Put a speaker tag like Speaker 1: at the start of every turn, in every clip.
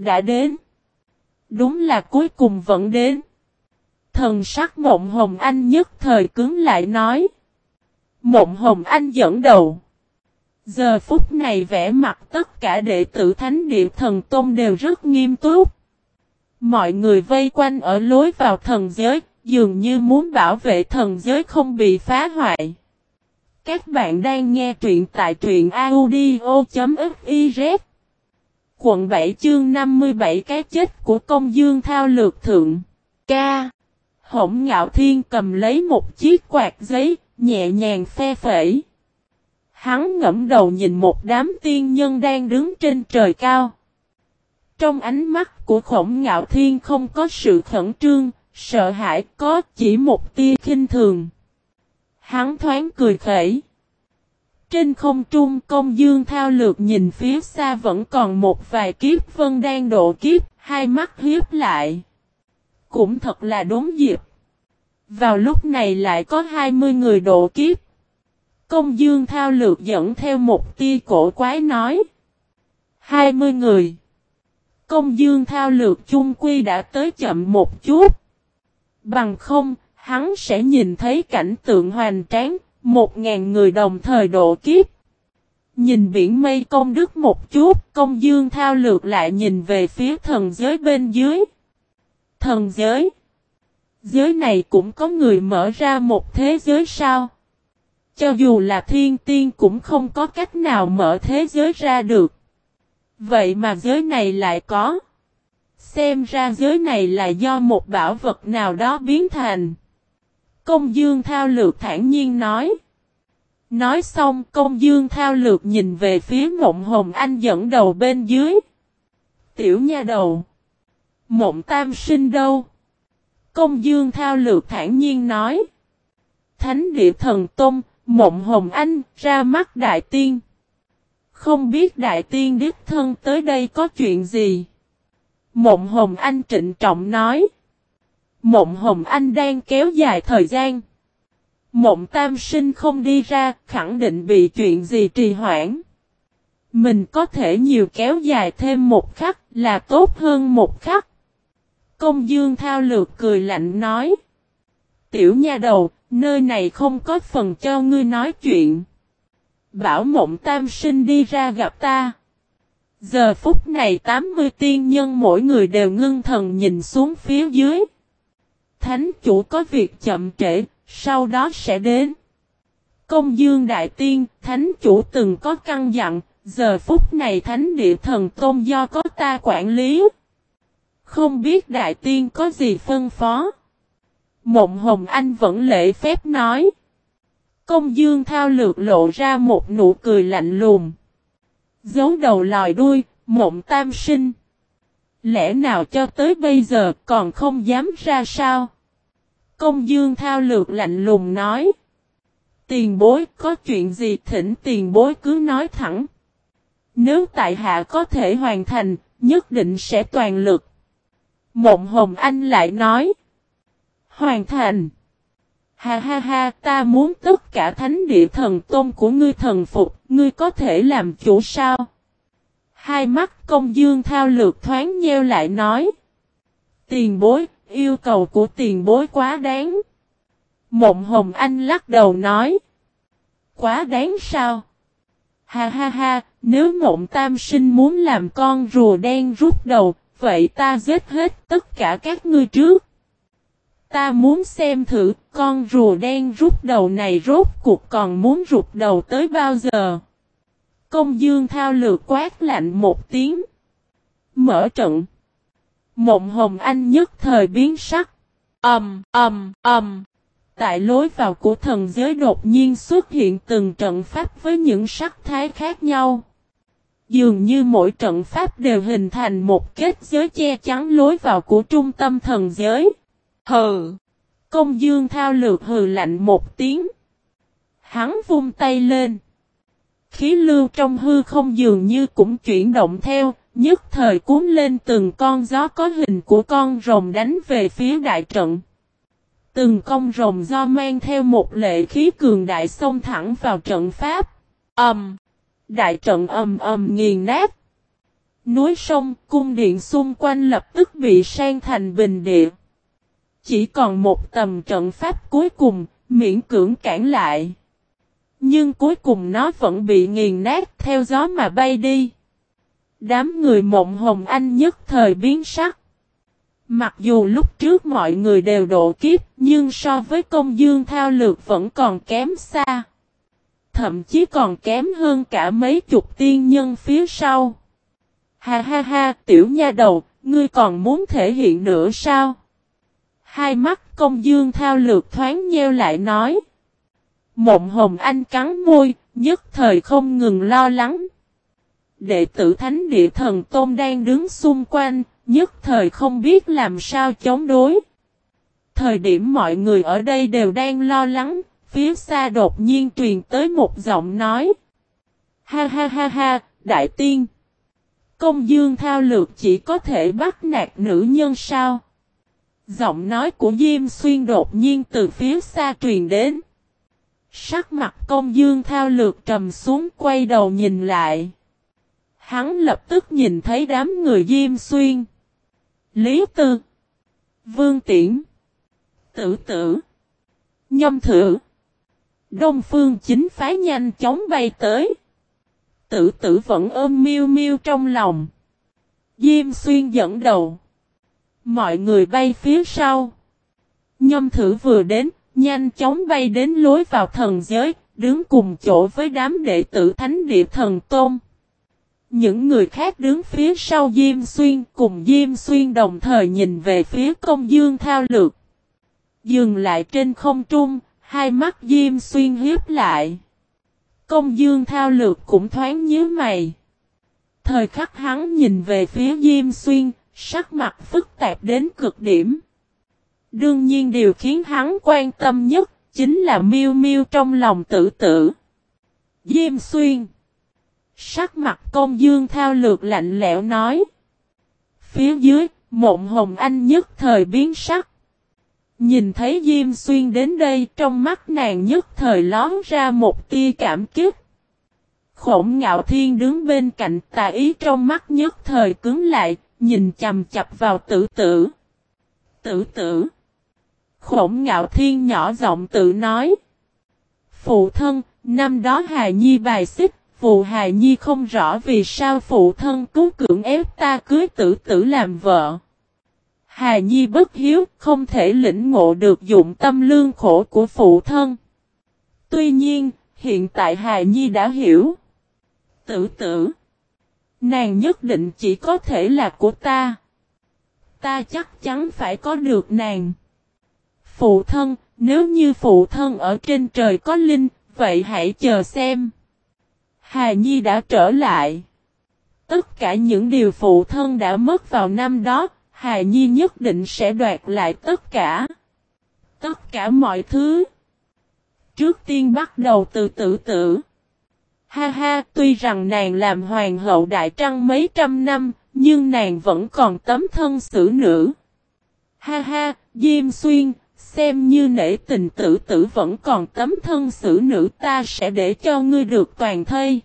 Speaker 1: Đã đến. Đúng là cuối cùng vẫn đến. Thần sắc mộng hồng anh nhất thời cứng lại nói. Mộng hồng anh dẫn đầu. Giờ phút này vẽ mặt tất cả đệ tử thánh địa thần tôn đều rất nghiêm túc. Mọi người vây quanh ở lối vào thần giới, dường như muốn bảo vệ thần giới không bị phá hoại. Các bạn đang nghe truyện tại truyện audio.fif Quận 7 chương 57 cái chết của công dương thao lược thượng. Ca. Hổng ngạo thiên cầm lấy một chiếc quạt giấy, nhẹ nhàng phe phẩy. Hắn ngẫm đầu nhìn một đám tiên nhân đang đứng trên trời cao. Trong ánh mắt của khổng ngạo thiên không có sự khẩn trương, sợ hãi có chỉ một tia khinh thường. Hắn thoáng cười khẩy. Trên không trung công dương thao lược nhìn phía xa vẫn còn một vài kiếp vân đang độ kiếp, hai mắt hiếp lại. Cũng thật là đúng dịp. Vào lúc này lại có 20 người độ kiếp. Công dương thao lược dẫn theo một tia cổ quái nói. 20 người. Công dương thao lược chung quy đã tới chậm một chút. Bằng không, hắn sẽ nhìn thấy cảnh tượng hoành tráng, một ngàn người đồng thời độ kiếp. Nhìn biển mây công đức một chút, công dương thao lược lại nhìn về phía thần giới bên dưới. Thần giới. Giới này cũng có người mở ra một thế giới sao? Cho dù là thiên tiên cũng không có cách nào mở thế giới ra được. Vậy mà giới này lại có. Xem ra giới này là do một bảo vật nào đó biến thành. Công dương thao lược thản nhiên nói. Nói xong công dương thao lược nhìn về phía mộng hồng anh dẫn đầu bên dưới. Tiểu nha đầu. Mộng tam sinh đâu? Công dương thao lược thản nhiên nói. Thánh địa thần tôn, mộng hồng anh, ra mắt đại tiên. Không biết đại tiên đích thân tới đây có chuyện gì? Mộng hồng anh trịnh trọng nói. Mộng hồng anh đang kéo dài thời gian. Mộng tam sinh không đi ra, khẳng định bị chuyện gì trì hoãn. Mình có thể nhiều kéo dài thêm một khắc là tốt hơn một khắc. Công dương thao lược cười lạnh nói. Tiểu nha đầu, nơi này không có phần cho ngươi nói chuyện. Bảo mộng tam sinh đi ra gặp ta. Giờ phút này 80 tiên nhân mỗi người đều ngưng thần nhìn xuống phía dưới. Thánh chủ có việc chậm trễ, sau đó sẽ đến. Công dương đại tiên, thánh chủ từng có căn dặn, giờ phút này thánh địa thần tôn do có ta quản lý. Không biết đại tiên có gì phân phó. Mộng hồng anh vẫn lễ phép nói. Công dương thao lược lộ ra một nụ cười lạnh lùng. Giấu đầu lòi đuôi, mộng tam sinh. Lẽ nào cho tới bây giờ còn không dám ra sao? Công dương thao lược lạnh lùng nói. Tiền bối có chuyện gì thỉnh tiền bối cứ nói thẳng. Nếu tại hạ có thể hoàn thành, nhất định sẽ toàn lực. Mộng Hồng Anh lại nói. Hoàn thành. Ha ha ha, ta muốn tất cả thánh địa thần tôn của ngươi thần phục, ngươi có thể làm chủ sao? Hai mắt công dương thao lược thoáng nheo lại nói. Tiền bối, yêu cầu của tiền bối quá đáng. Mộng Hồng Anh lắc đầu nói. Quá đáng sao? Ha ha ha, nếu mộng tam sinh muốn làm con rùa đen rút đầu, vậy ta giết hết tất cả các ngươi trước. Ta muốn xem thử con rùa đen rút đầu này rốt cuộc còn muốn rụt đầu tới bao giờ. Công dương thao lược quát lạnh một tiếng. Mở trận. Mộng hồng anh nhất thời biến sắc. Âm, ầm, ầm. Tại lối vào của thần giới đột nhiên xuất hiện từng trận pháp với những sắc thái khác nhau. Dường như mỗi trận pháp đều hình thành một kết giới che chắn lối vào của trung tâm thần giới. Hừ! Công dương thao lược hừ lạnh một tiếng. Hắn vung tay lên. Khí lưu trong hư không dường như cũng chuyển động theo, nhất thời cuốn lên từng con gió có hình của con rồng đánh về phía đại trận. Từng con rồng do mang theo một lệ khí cường đại xông thẳng vào trận pháp. Ầm! Um, đại trận ầm ầm nghiền nát. Núi sông, cung điện xung quanh lập tức bị sang thành bình địa. Chỉ còn một tầm trận pháp cuối cùng, miễn cưỡng cản lại. Nhưng cuối cùng nó vẫn bị nghiền nát theo gió mà bay đi. Đám người mộng hồng anh nhất thời biến sắc. Mặc dù lúc trước mọi người đều độ kiếp, nhưng so với công dương thao lược vẫn còn kém xa. Thậm chí còn kém hơn cả mấy chục tiên nhân phía sau. Ha ha ha, tiểu nha đầu, ngươi còn muốn thể hiện nữa sao? Hai mắt công dương thao lược thoáng nheo lại nói. Mộng hồng anh cắn môi, nhất thời không ngừng lo lắng. Đệ tử thánh địa thần tôn đang đứng xung quanh, nhất thời không biết làm sao chống đối. Thời điểm mọi người ở đây đều đang lo lắng, phía xa đột nhiên truyền tới một giọng nói. Ha ha ha ha, đại tiên. Công dương thao lược chỉ có thể bắt nạt nữ nhân sao? Giọng nói của Diêm Xuyên đột nhiên từ phía xa truyền đến. Sắc mặt công dương thao lược trầm xuống quay đầu nhìn lại. Hắn lập tức nhìn thấy đám người Diêm Xuyên. Lý Tư. Vương Tiễn. Tử tử. Nhâm thử. Đông phương chính phái nhanh chóng bay tới. Tử tử vẫn ôm miêu miêu trong lòng. Diêm xuyên dẫn đầu. Mọi người bay phía sau. Nhâm thử vừa đến, nhanh chóng bay đến lối vào thần giới, đứng cùng chỗ với đám đệ tử thánh địa thần tôn. Những người khác đứng phía sau Diêm Xuyên cùng Diêm Xuyên đồng thời nhìn về phía công dương thao lược. Dừng lại trên không trung, hai mắt Diêm Xuyên hiếp lại. Công dương thao lược cũng thoáng nhíu mày. Thời khắc hắn nhìn về phía Diêm Xuyên, sắc mặt phức tạp đến cực điểm. Đương nhiên điều khiến hắn quan tâm nhất, chính là miêu miêu trong lòng tử tử. Diêm Xuyên Sắc mặt công dương thao lược lạnh lẽo nói. Phía dưới, mộng hồng anh nhất thời biến sắc. Nhìn thấy Diêm Xuyên đến đây trong mắt nàng nhất thời lón ra một tia cảm kích. Khổng ngạo thiên đứng bên cạnh tà ý trong mắt nhất thời cứng lại, nhìn chầm chập vào tử tử. Tử tử. Khổng ngạo thiên nhỏ giọng tự nói. Phụ thân, năm đó Hà Nhi bài xích, phụ Hà Nhi không rõ vì sao phụ thân cứu cưỡng ép ta cưới tử tử làm vợ. Hà Nhi bất hiếu, không thể lĩnh ngộ được dụng tâm lương khổ của phụ thân. Tuy nhiên, hiện tại Hà Nhi đã hiểu. Tử tử. Nàng nhất định chỉ có thể là của ta. Ta chắc chắn phải có được nàng. Phụ thân, nếu như phụ thân ở trên trời có linh, vậy hãy chờ xem. Hà Nhi đã trở lại. Tất cả những điều phụ thân đã mất vào năm đó, Hà Nhi nhất định sẽ đoạt lại tất cả. Tất cả mọi thứ. Trước tiên bắt đầu từ tử tử. Ha ha, tuy rằng nàng làm hoàng hậu đại trăng mấy trăm năm, nhưng nàng vẫn còn tấm thân xử nữ. Ha ha, Diêm Xuyên, xem như nể tình tử tử vẫn còn tấm thân xử nữ ta sẽ để cho ngươi được toàn thây.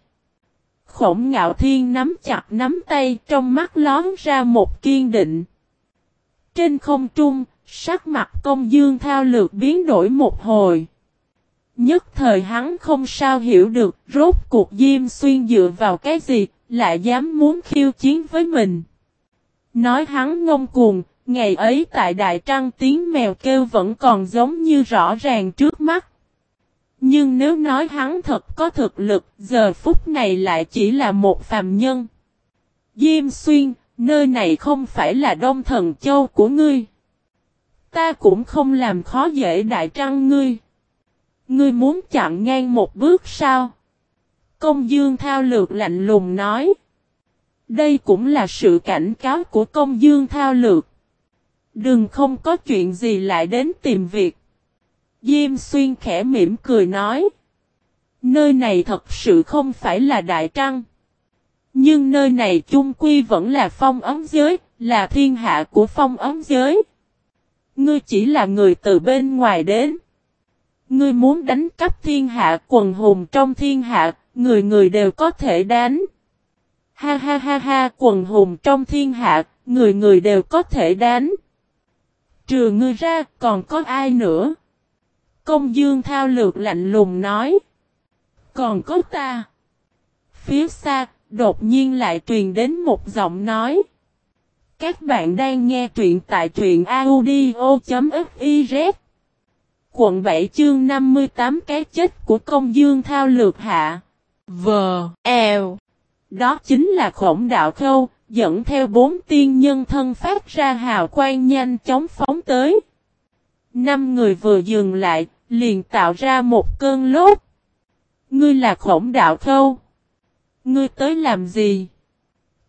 Speaker 1: Khổng ngạo thiên nắm chặt nắm tay trong mắt lón ra một kiên định. Trên không trung, sắc mặt công dương thao lược biến đổi một hồi. Nhất thời hắn không sao hiểu được rốt cuộc Diêm Xuyên dựa vào cái gì, lại dám muốn khiêu chiến với mình. Nói hắn ngông cuồng, ngày ấy tại Đại Trăng tiếng mèo kêu vẫn còn giống như rõ ràng trước mắt. Nhưng nếu nói hắn thật có thực lực, giờ phút này lại chỉ là một phàm nhân. Diêm xuyên, nơi này không phải là Đông Thần Châu của ngươi. Ta cũng không làm khó dễ đại trăng ngươi. Ngươi muốn chặn ngang một bước sao? Công dương thao lược lạnh lùng nói. Đây cũng là sự cảnh cáo của công dương thao lược. Đừng không có chuyện gì lại đến tìm việc. Diêm xuyên khẽ mỉm cười nói. Nơi này thật sự không phải là Đại Trăng. Nhưng nơi này chung quy vẫn là phong ấm giới, là thiên hạ của phong ấm giới. Ngươi chỉ là người từ bên ngoài đến. Ngươi muốn đánh cắp thiên hạ quần hùng trong thiên hạ, người người đều có thể đánh. Ha ha ha ha, quần hùng trong thiên hạ, người người đều có thể đánh. Trừ ngươi ra, còn có ai nữa? Công dương thao lược lạnh lùng nói. Còn có ta. Phía xa, đột nhiên lại truyền đến một giọng nói. Các bạn đang nghe truyện tại truyện audio.fiz. Quận 7 chương 58 cái chết của công dương thao lược hạ. V. E, L. Đó chính là khổng đạo khâu, dẫn theo bốn tiên nhân thân phát ra hào quang nhanh chóng phóng tới. Năm người vừa dừng lại, liền tạo ra một cơn lốt. Ngươi là khổng đạo khâu. Ngươi tới làm gì?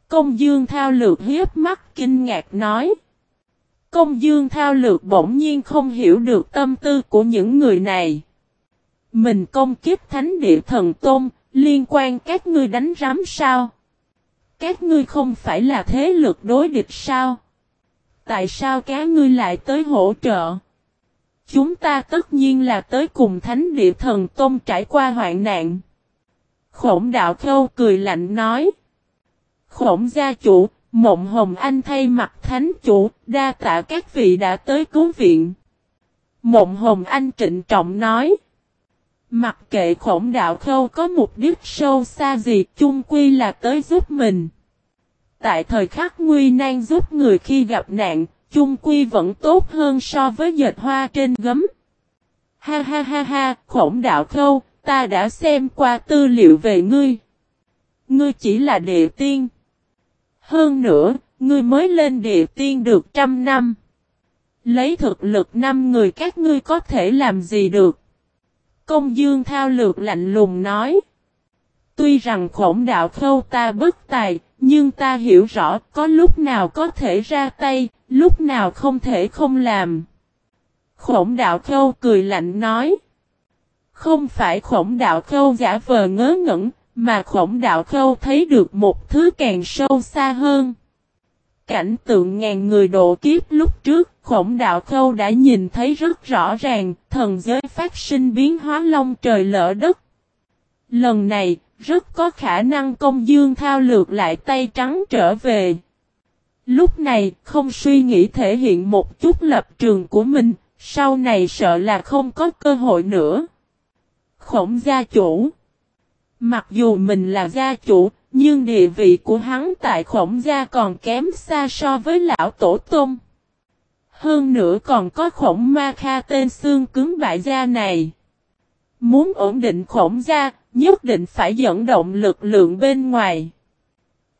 Speaker 1: Công dương thao lược hiếp mắt kinh ngạc nói. Công dương thao lược bỗng nhiên không hiểu được tâm tư của những người này. Mình công kiếp thánh địa thần tôn, liên quan các ngươi đánh rắm sao? Các ngươi không phải là thế lực đối địch sao? Tại sao các ngươi lại tới hỗ trợ? Chúng ta tất nhiên là tới cùng thánh địa thần tôn trải qua hoạn nạn. Khổng đạo khâu cười lạnh nói. Khổng gia chủ, mộng hồng anh thay mặt thánh chủ, đa tạ các vị đã tới cứu viện. Mộng hồng anh trịnh trọng nói. Mặc kệ khổng đạo khâu có mục đích sâu xa gì chung quy là tới giúp mình. Tại thời khắc nguy nan giúp người khi gặp nạn, chung quy vẫn tốt hơn so với dệt hoa trên gấm. Ha ha ha ha, khổng đạo khâu, ta đã xem qua tư liệu về ngươi. Ngươi chỉ là địa tiên. Hơn nữa, ngươi mới lên địa tiên được trăm năm. Lấy thực lực năm người các ngươi có thể làm gì được? Công dương thao lược lạnh lùng nói. Tuy rằng khổng đạo khâu ta bất tài, nhưng ta hiểu rõ có lúc nào có thể ra tay, lúc nào không thể không làm. Khổng đạo khâu cười lạnh nói. Không phải khổng đạo khâu giả vờ ngớ ngẩn, mà khổng đạo khâu thấy được một thứ càng sâu xa hơn. Cảnh tượng ngàn người độ kiếp lúc trước, khổng đạo khâu đã nhìn thấy rất rõ ràng, thần giới phát sinh biến hóa long trời lỡ đất. Lần này, rất có khả năng công dương thao lược lại tay trắng trở về. Lúc này, không suy nghĩ thể hiện một chút lập trường của mình, sau này sợ là không có cơ hội nữa. Khổng gia chủ Mặc dù mình là gia chủ, nhưng địa vị của hắn tại khổng gia còn kém xa so với lão tổ tôm. Hơn nữa còn có khổng ma kha tên xương cứng bại gia này. Muốn ổn định khổng gia, nhất định phải dẫn động lực lượng bên ngoài.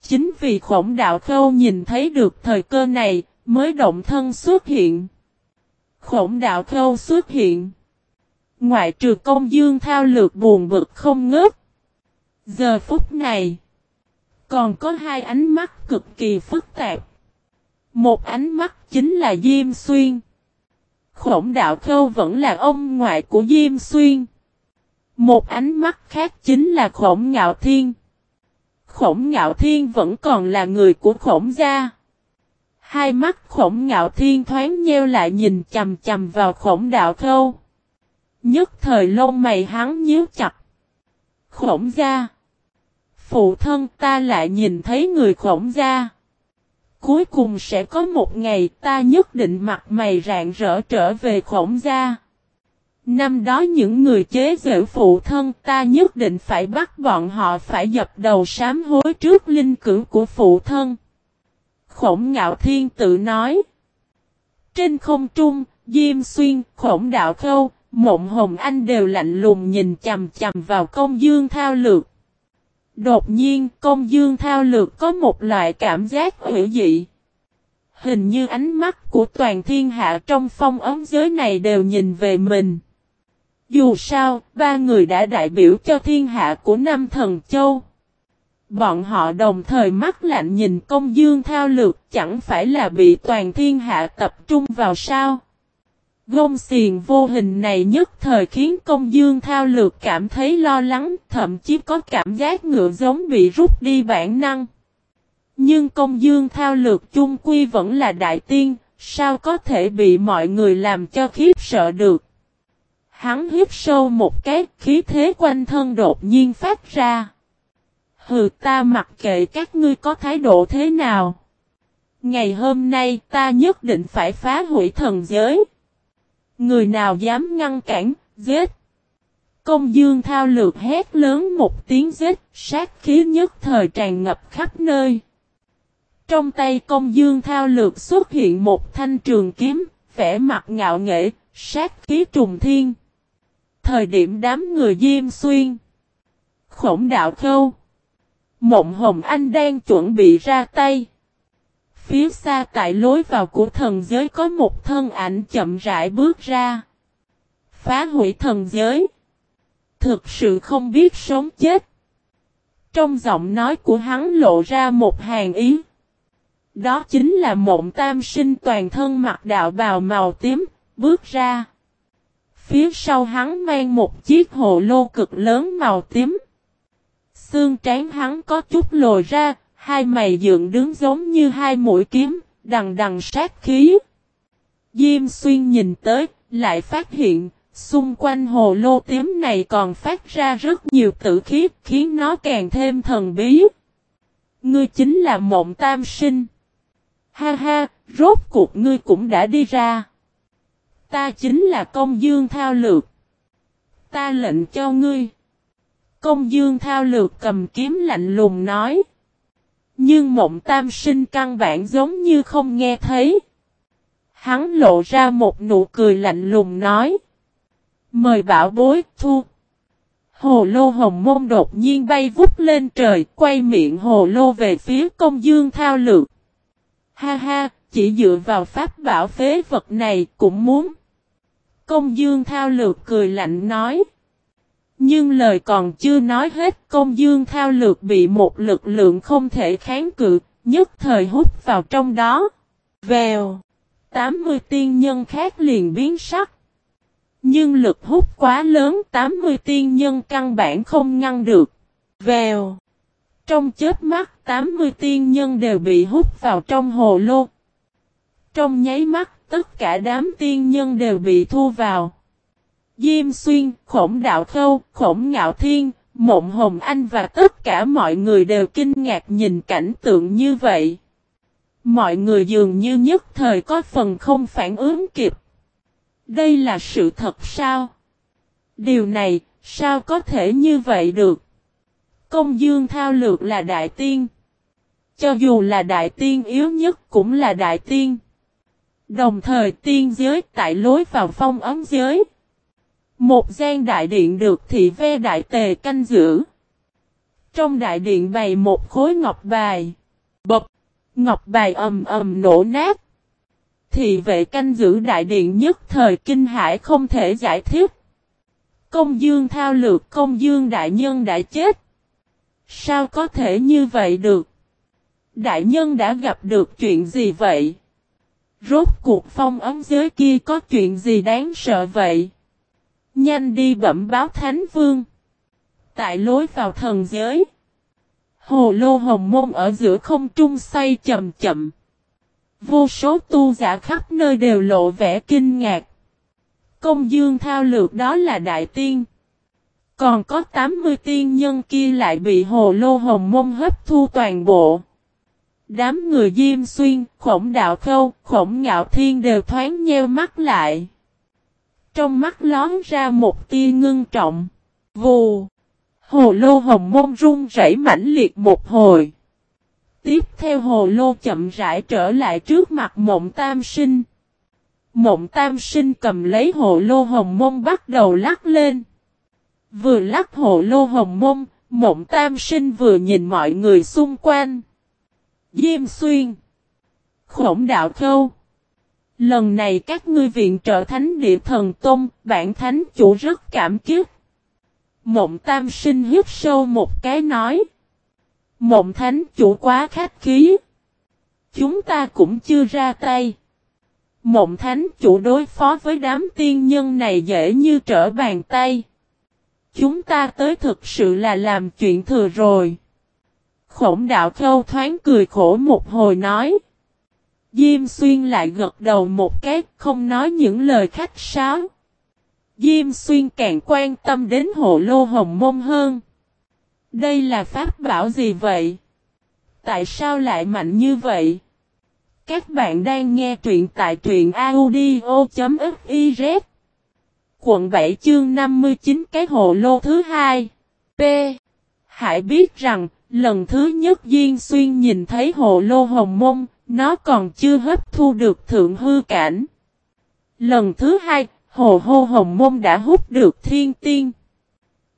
Speaker 1: Chính vì khổng đạo khâu nhìn thấy được thời cơ này, mới động thân xuất hiện. Khổng đạo khâu xuất hiện. Ngoại trừ công dương thao lược buồn bực không ngớt. Giờ phút này, còn có hai ánh mắt cực kỳ phức tạp. Một ánh mắt chính là Diêm Xuyên. Khổng đạo khâu vẫn là ông ngoại của Diêm Xuyên. Một ánh mắt khác chính là khổng ngạo thiên. Khổng ngạo thiên vẫn còn là người của khổng gia. Hai mắt khổng ngạo thiên thoáng nheo lại nhìn chầm chầm vào khổng đạo khâu. Nhất thời lông mày hắn nhíu chặt. Khổng gia. Phụ thân ta lại nhìn thấy người khổng gia. Cuối cùng sẽ có một ngày ta nhất định mặt mày rạng rỡ trở về khổng gia. Năm đó những người chế giễu phụ thân ta nhất định phải bắt bọn họ phải dập đầu sám hối trước linh cử của phụ thân. Khổng ngạo thiên tự nói. Trên không trung, Diêm Xuyên, Khổng Đạo Khâu, Mộng Hồng Anh đều lạnh lùng nhìn chầm chầm vào công dương thao lược. Đột nhiên công dương thao lược có một loại cảm giác hữu dị. Hình như ánh mắt của toàn thiên hạ trong phong ấm giới này đều nhìn về mình. Dù sao, ba người đã đại biểu cho thiên hạ của năm thần châu. Bọn họ đồng thời mắt lạnh nhìn công dương thao lược chẳng phải là bị toàn thiên hạ tập trung vào sao. Gông xiền vô hình này nhất thời khiến công dương thao lược cảm thấy lo lắng, thậm chí có cảm giác ngựa giống bị rút đi bản năng. Nhưng công dương thao lược chung quy vẫn là đại tiên, sao có thể bị mọi người làm cho khiếp sợ được. Hắn hiếp sâu một cái khí thế quanh thân đột nhiên phát ra. Hừ ta mặc kệ các ngươi có thái độ thế nào. Ngày hôm nay ta nhất định phải phá hủy thần giới. Người nào dám ngăn cản, giết. Công dương thao lược hét lớn một tiếng giết, sát khí nhất thời tràn ngập khắp nơi. Trong tay công dương thao lược xuất hiện một thanh trường kiếm, vẻ mặt ngạo nghệ, sát khí trùng thiên. Thời điểm đám người diêm xuyên. Khổng đạo khâu. Mộng Hồng Anh đang chuẩn bị ra tay. Phía xa tại lối vào của thần giới có một thân ảnh chậm rãi bước ra. Phá hủy thần giới. Thực sự không biết sống chết. Trong giọng nói của hắn lộ ra một hàng ý. Đó chính là mộng tam sinh toàn thân mặc đạo bào màu tím, bước ra. Phía sau hắn mang một chiếc hồ lô cực lớn màu tím. Xương trán hắn có chút lồi ra, hai mày dựng đứng giống như hai mũi kiếm, đằng đằng sát khí. Diêm xuyên nhìn tới, lại phát hiện, xung quanh hồ lô tím này còn phát ra rất nhiều tử khí, khiến nó càng thêm thần bí. Ngươi chính là mộng tam sinh. Ha ha, rốt cuộc ngươi cũng đã đi ra. Ta chính là công dương thao lược. Ta lệnh cho ngươi. Công dương thao lược cầm kiếm lạnh lùng nói. Nhưng mộng tam sinh căn bản giống như không nghe thấy. Hắn lộ ra một nụ cười lạnh lùng nói. Mời bảo bối thu. Hồ lô hồng môn đột nhiên bay vút lên trời, quay miệng hồ lô về phía công dương thao lược. Ha ha, chỉ dựa vào pháp bảo phế vật này cũng muốn. Công dương thao lược cười lạnh nói. Nhưng lời còn chưa nói hết công dương thao lược bị một lực lượng không thể kháng cự, nhất thời hút vào trong đó. Vèo. 80 tiên nhân khác liền biến sắc. Nhưng lực hút quá lớn 80 tiên nhân căn bản không ngăn được. Vèo. Trong chết mắt 80 tiên nhân đều bị hút vào trong hồ lô. Trong nháy mắt tất cả đám tiên nhân đều bị thu vào. Diêm xuyên, khổng đạo khâu, khổng ngạo thiên, mộng hồng anh và tất cả mọi người đều kinh ngạc nhìn cảnh tượng như vậy. Mọi người dường như nhất thời có phần không phản ứng kịp. Đây là sự thật sao? Điều này, sao có thể như vậy được? Công dương thao lược là đại tiên. Cho dù là đại tiên yếu nhất cũng là đại tiên. Đồng thời tiên giới tại lối vào phong ấm giới. Một gian đại điện được thị ve đại tề canh giữ. Trong đại điện bày một khối ngọc bài. Bập. Ngọc bài ầm ầm nổ nát. Thị vệ canh giữ đại điện nhất thời kinh hải không thể giải thích. Công dương thao lược, công dương đại nhân đã chết. Sao có thể như vậy được? Đại nhân đã gặp được chuyện gì vậy? Rốt cuộc phong ấm giới kia có chuyện gì đáng sợ vậy? Nhanh đi bẩm báo Thánh Vương. Tại lối vào thần giới. Hồ lô hồng môn ở giữa không trung xoay chậm chậm. Vô số tu giả khắp nơi đều lộ vẻ kinh ngạc. Công dương thao lược đó là đại tiên. Còn có 80 tiên nhân kia lại bị hồ lô hồng môn hấp thu toàn bộ. Đám người diêm xuyên, khổng đạo khâu, khổng ngạo thiên đều thoáng nheo mắt lại. Trong mắt lón ra một tia ngưng trọng. Vù. Hồ lô hồng môn rung rẩy mãnh liệt một hồi. Tiếp theo hồ lô chậm rãi trở lại trước mặt mộng tam sinh. Mộng tam sinh cầm lấy hồ lô hồng môn bắt đầu lắc lên. Vừa lắc hồ lô hồng môn, mộng tam sinh vừa nhìn mọi người xung quanh. Diêm xuyên. Khổng đạo khâu. Lần này các ngươi viện trợ thánh địa thần tôn, bản thánh chủ rất cảm kích. Mộng tam sinh hít sâu một cái nói. Mộng thánh chủ quá khách khí. Chúng ta cũng chưa ra tay. Mộng thánh chủ đối phó với đám tiên nhân này dễ như trở bàn tay. Chúng ta tới thực sự là làm chuyện thừa rồi. Khổng đạo khâu thoáng cười khổ một hồi nói. Diêm xuyên lại gật đầu một cái không nói những lời khách sáo. Diêm xuyên càng quan tâm đến hộ lô hồng môn hơn. Đây là pháp bảo gì vậy? Tại sao lại mạnh như vậy? Các bạn đang nghe truyện tại truyện audio.fiz Quận 7 chương 59 cái hồ lô thứ hai P. Hãy biết rằng, lần thứ nhất Diên Xuyên nhìn thấy hồ lô hồng mông, nó còn chưa hấp thu được thượng hư cảnh. Lần thứ hai, hồ hô hồng mông đã hút được thiên tiên.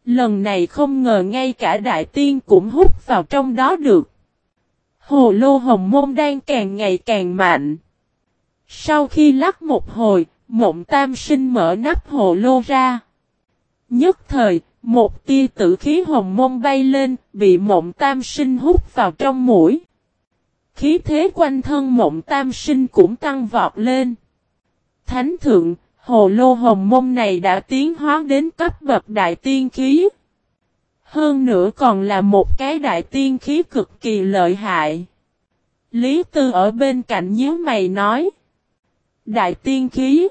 Speaker 1: Lần này không ngờ ngay cả đại tiên cũng hút vào trong đó được. Hồ lô hồng môn đang càng ngày càng mạnh. Sau khi lắc một hồi, mộng tam sinh mở nắp hồ lô ra. Nhất thời, một tia tử khí hồng môn bay lên, bị mộng tam sinh hút vào trong mũi. Khí thế quanh thân mộng tam sinh cũng tăng vọt lên. Thánh thượng, hồ lô hồng mông này đã tiến hóa đến cấp bậc đại tiên khí. Hơn nữa còn là một cái đại tiên khí cực kỳ lợi hại. Lý Tư ở bên cạnh nhíu mày nói. Đại tiên khí.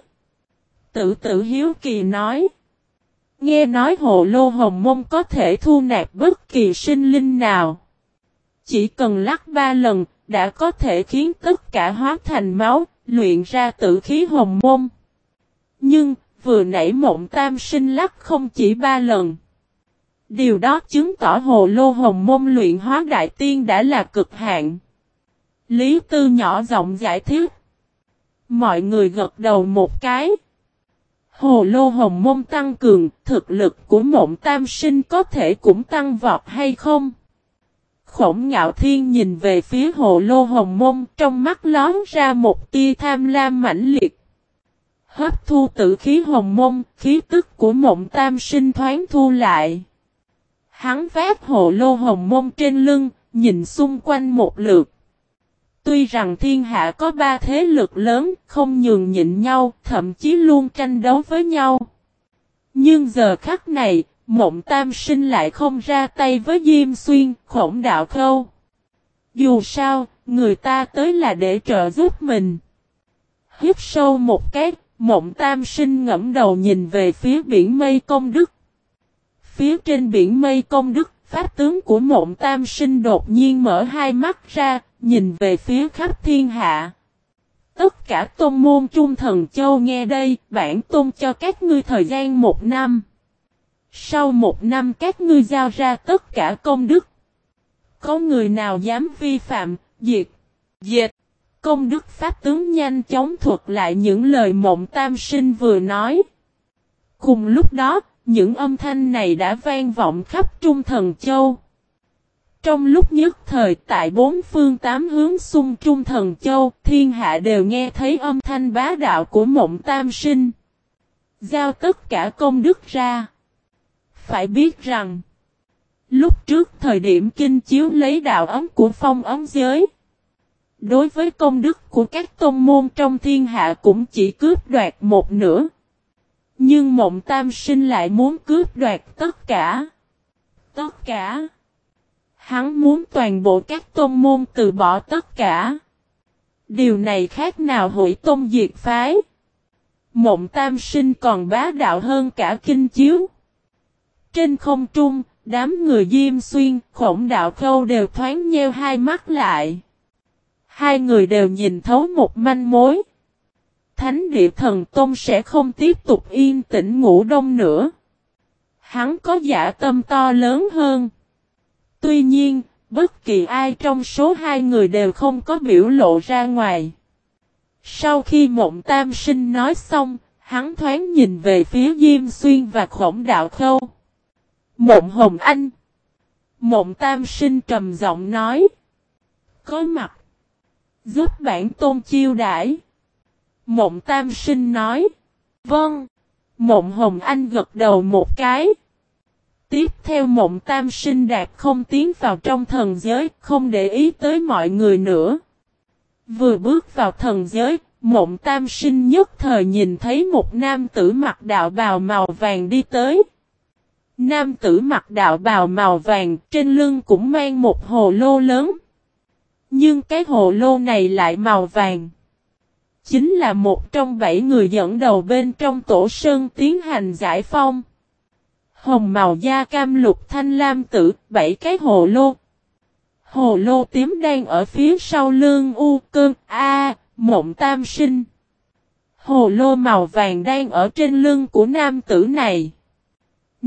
Speaker 1: Tử tử hiếu kỳ nói. Nghe nói hồ lô hồng mông có thể thu nạp bất kỳ sinh linh nào. Chỉ cần lắc ba lần, đã có thể khiến tất cả hóa thành máu, luyện ra tử khí hồng môn. Nhưng, vừa nãy mộng tam sinh lắc không chỉ ba lần. Điều đó chứng tỏ hồ lô hồng môn luyện hóa đại tiên đã là cực hạn. Lý Tư nhỏ giọng giải thích. Mọi người gật đầu một cái. Hồ lô hồng môn tăng cường, thực lực của mộng tam sinh có thể cũng tăng vọt hay không? Khổng ngạo thiên nhìn về phía hồ lô hồng mông trong mắt lón ra một tia tham lam mãnh liệt. Hấp thu tử khí hồng mông khí tức của mộng tam sinh thoáng thu lại. Hắn vác hồ lô hồng mông trên lưng, nhìn xung quanh một lượt. Tuy rằng thiên hạ có ba thế lực lớn, không nhường nhịn nhau, thậm chí luôn tranh đấu với nhau. Nhưng giờ khắc này, mộng tam sinh lại không ra tay với Diêm Xuyên, khổng đạo khâu. Dù sao, người ta tới là để trợ giúp mình. Hiếp sâu một cái, mộng tam sinh ngẫm đầu nhìn về phía biển mây công đức. Phía trên biển mây công đức, pháp tướng của mộng tam sinh đột nhiên mở hai mắt ra, nhìn về phía khắp thiên hạ. Tất cả tôn môn trung thần châu nghe đây, bản tôn cho các ngươi thời gian một năm. Sau một năm các ngươi giao ra tất cả công đức. Có người nào dám vi phạm, diệt, diệt. Công đức pháp tướng nhanh chóng thuật lại những lời mộng tam sinh vừa nói. Cùng lúc đó, những âm thanh này đã vang vọng khắp Trung Thần Châu. Trong lúc nhất thời tại bốn phương tám hướng xung Trung Thần Châu, thiên hạ đều nghe thấy âm thanh bá đạo của mộng tam sinh. Giao tất cả công đức ra. Phải biết rằng, lúc trước thời điểm kinh chiếu lấy đạo ấm của phong ấm giới, đối với công đức của các tôn môn trong thiên hạ cũng chỉ cướp đoạt một nửa. Nhưng mộng tam sinh lại muốn cướp đoạt tất cả. Tất cả. Hắn muốn toàn bộ các tôn môn từ bỏ tất cả. Điều này khác nào hủy tôn diệt phái. Mộng tam sinh còn bá đạo hơn cả kinh chiếu. Trên không trung, đám người diêm xuyên, khổng đạo khâu đều thoáng nheo hai mắt lại. Hai người đều nhìn thấu một manh mối. Thánh địa thần Tôn sẽ không tiếp tục yên tĩnh ngủ đông nữa. Hắn có giả tâm to lớn hơn. Tuy nhiên, bất kỳ ai trong số hai người đều không có biểu lộ ra ngoài. Sau khi mộng tam sinh nói xong, hắn thoáng nhìn về phía Diêm Xuyên và khổng đạo khâu. Mộng Hồng Anh. Mộng tam sinh trầm giọng nói. Có mặt. Giúp bản tôn chiêu đãi. Mộng Tam Sinh nói. Vâng. Mộng Hồng Anh gật đầu một cái. Tiếp theo Mộng Tam Sinh đạt không tiến vào trong thần giới, không để ý tới mọi người nữa. Vừa bước vào thần giới, Mộng Tam Sinh nhất thời nhìn thấy một nam tử mặc đạo bào màu vàng đi tới. Nam tử mặc đạo bào màu vàng trên lưng cũng mang một hồ lô lớn. Nhưng cái hồ lô này lại màu vàng chính là một trong bảy người dẫn đầu bên trong tổ sơn tiến hành giải phong. Hồng màu da cam lục thanh lam tử, bảy cái hồ lô. Hồ lô tím đang ở phía sau lương u cơn A, mộng tam sinh. Hồ lô màu vàng đang ở trên lưng của nam tử này.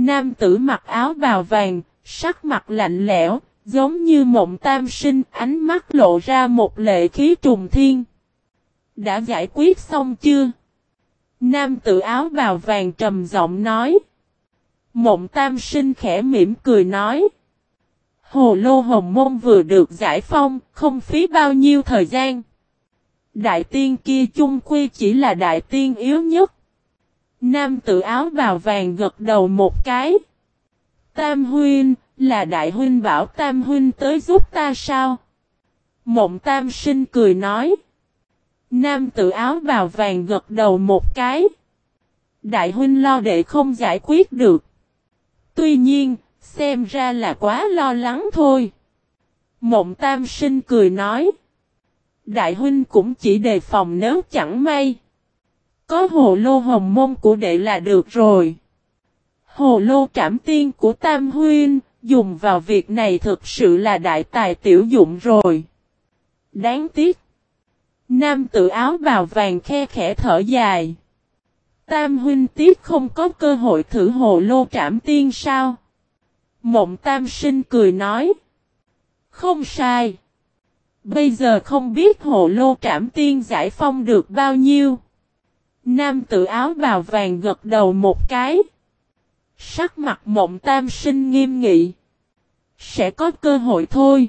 Speaker 1: Nam tử mặc áo bào vàng, sắc mặt lạnh lẽo, giống như mộng tam sinh, ánh mắt lộ ra một lệ khí trùng thiên. Đã giải quyết xong chưa? Nam tử áo bào vàng trầm giọng nói. Mộng tam sinh khẽ mỉm cười nói. Hồ lô hồng môn vừa được giải phong, không phí bao nhiêu thời gian. Đại tiên kia chung quy chỉ là đại tiên yếu nhất. Nam tự áo bào vàng gật đầu một cái. Tam huynh, là đại huynh bảo tam huynh tới giúp ta sao? Mộng tam sinh cười nói. Nam tự áo bào vàng gật đầu một cái. Đại huynh lo để không giải quyết được. Tuy nhiên, xem ra là quá lo lắng thôi. Mộng tam sinh cười nói. Đại huynh cũng chỉ đề phòng nếu chẳng may. Có hồ lô hồng môn của đệ là được rồi. Hồ lô trảm tiên của Tam Huynh, dùng vào việc này thực sự là đại tài tiểu dụng rồi. Đáng tiếc. Nam tự áo bào vàng khe khẽ thở dài. Tam huynh tiếc không có cơ hội thử hồ lô trảm tiên sao? Mộng tam sinh cười nói. Không sai. Bây giờ không biết hồ lô trảm tiên giải phong được bao nhiêu. Nam tự áo bào vàng gật đầu một cái. Sắc mặt mộng tam sinh nghiêm nghị. Sẽ có cơ hội thôi.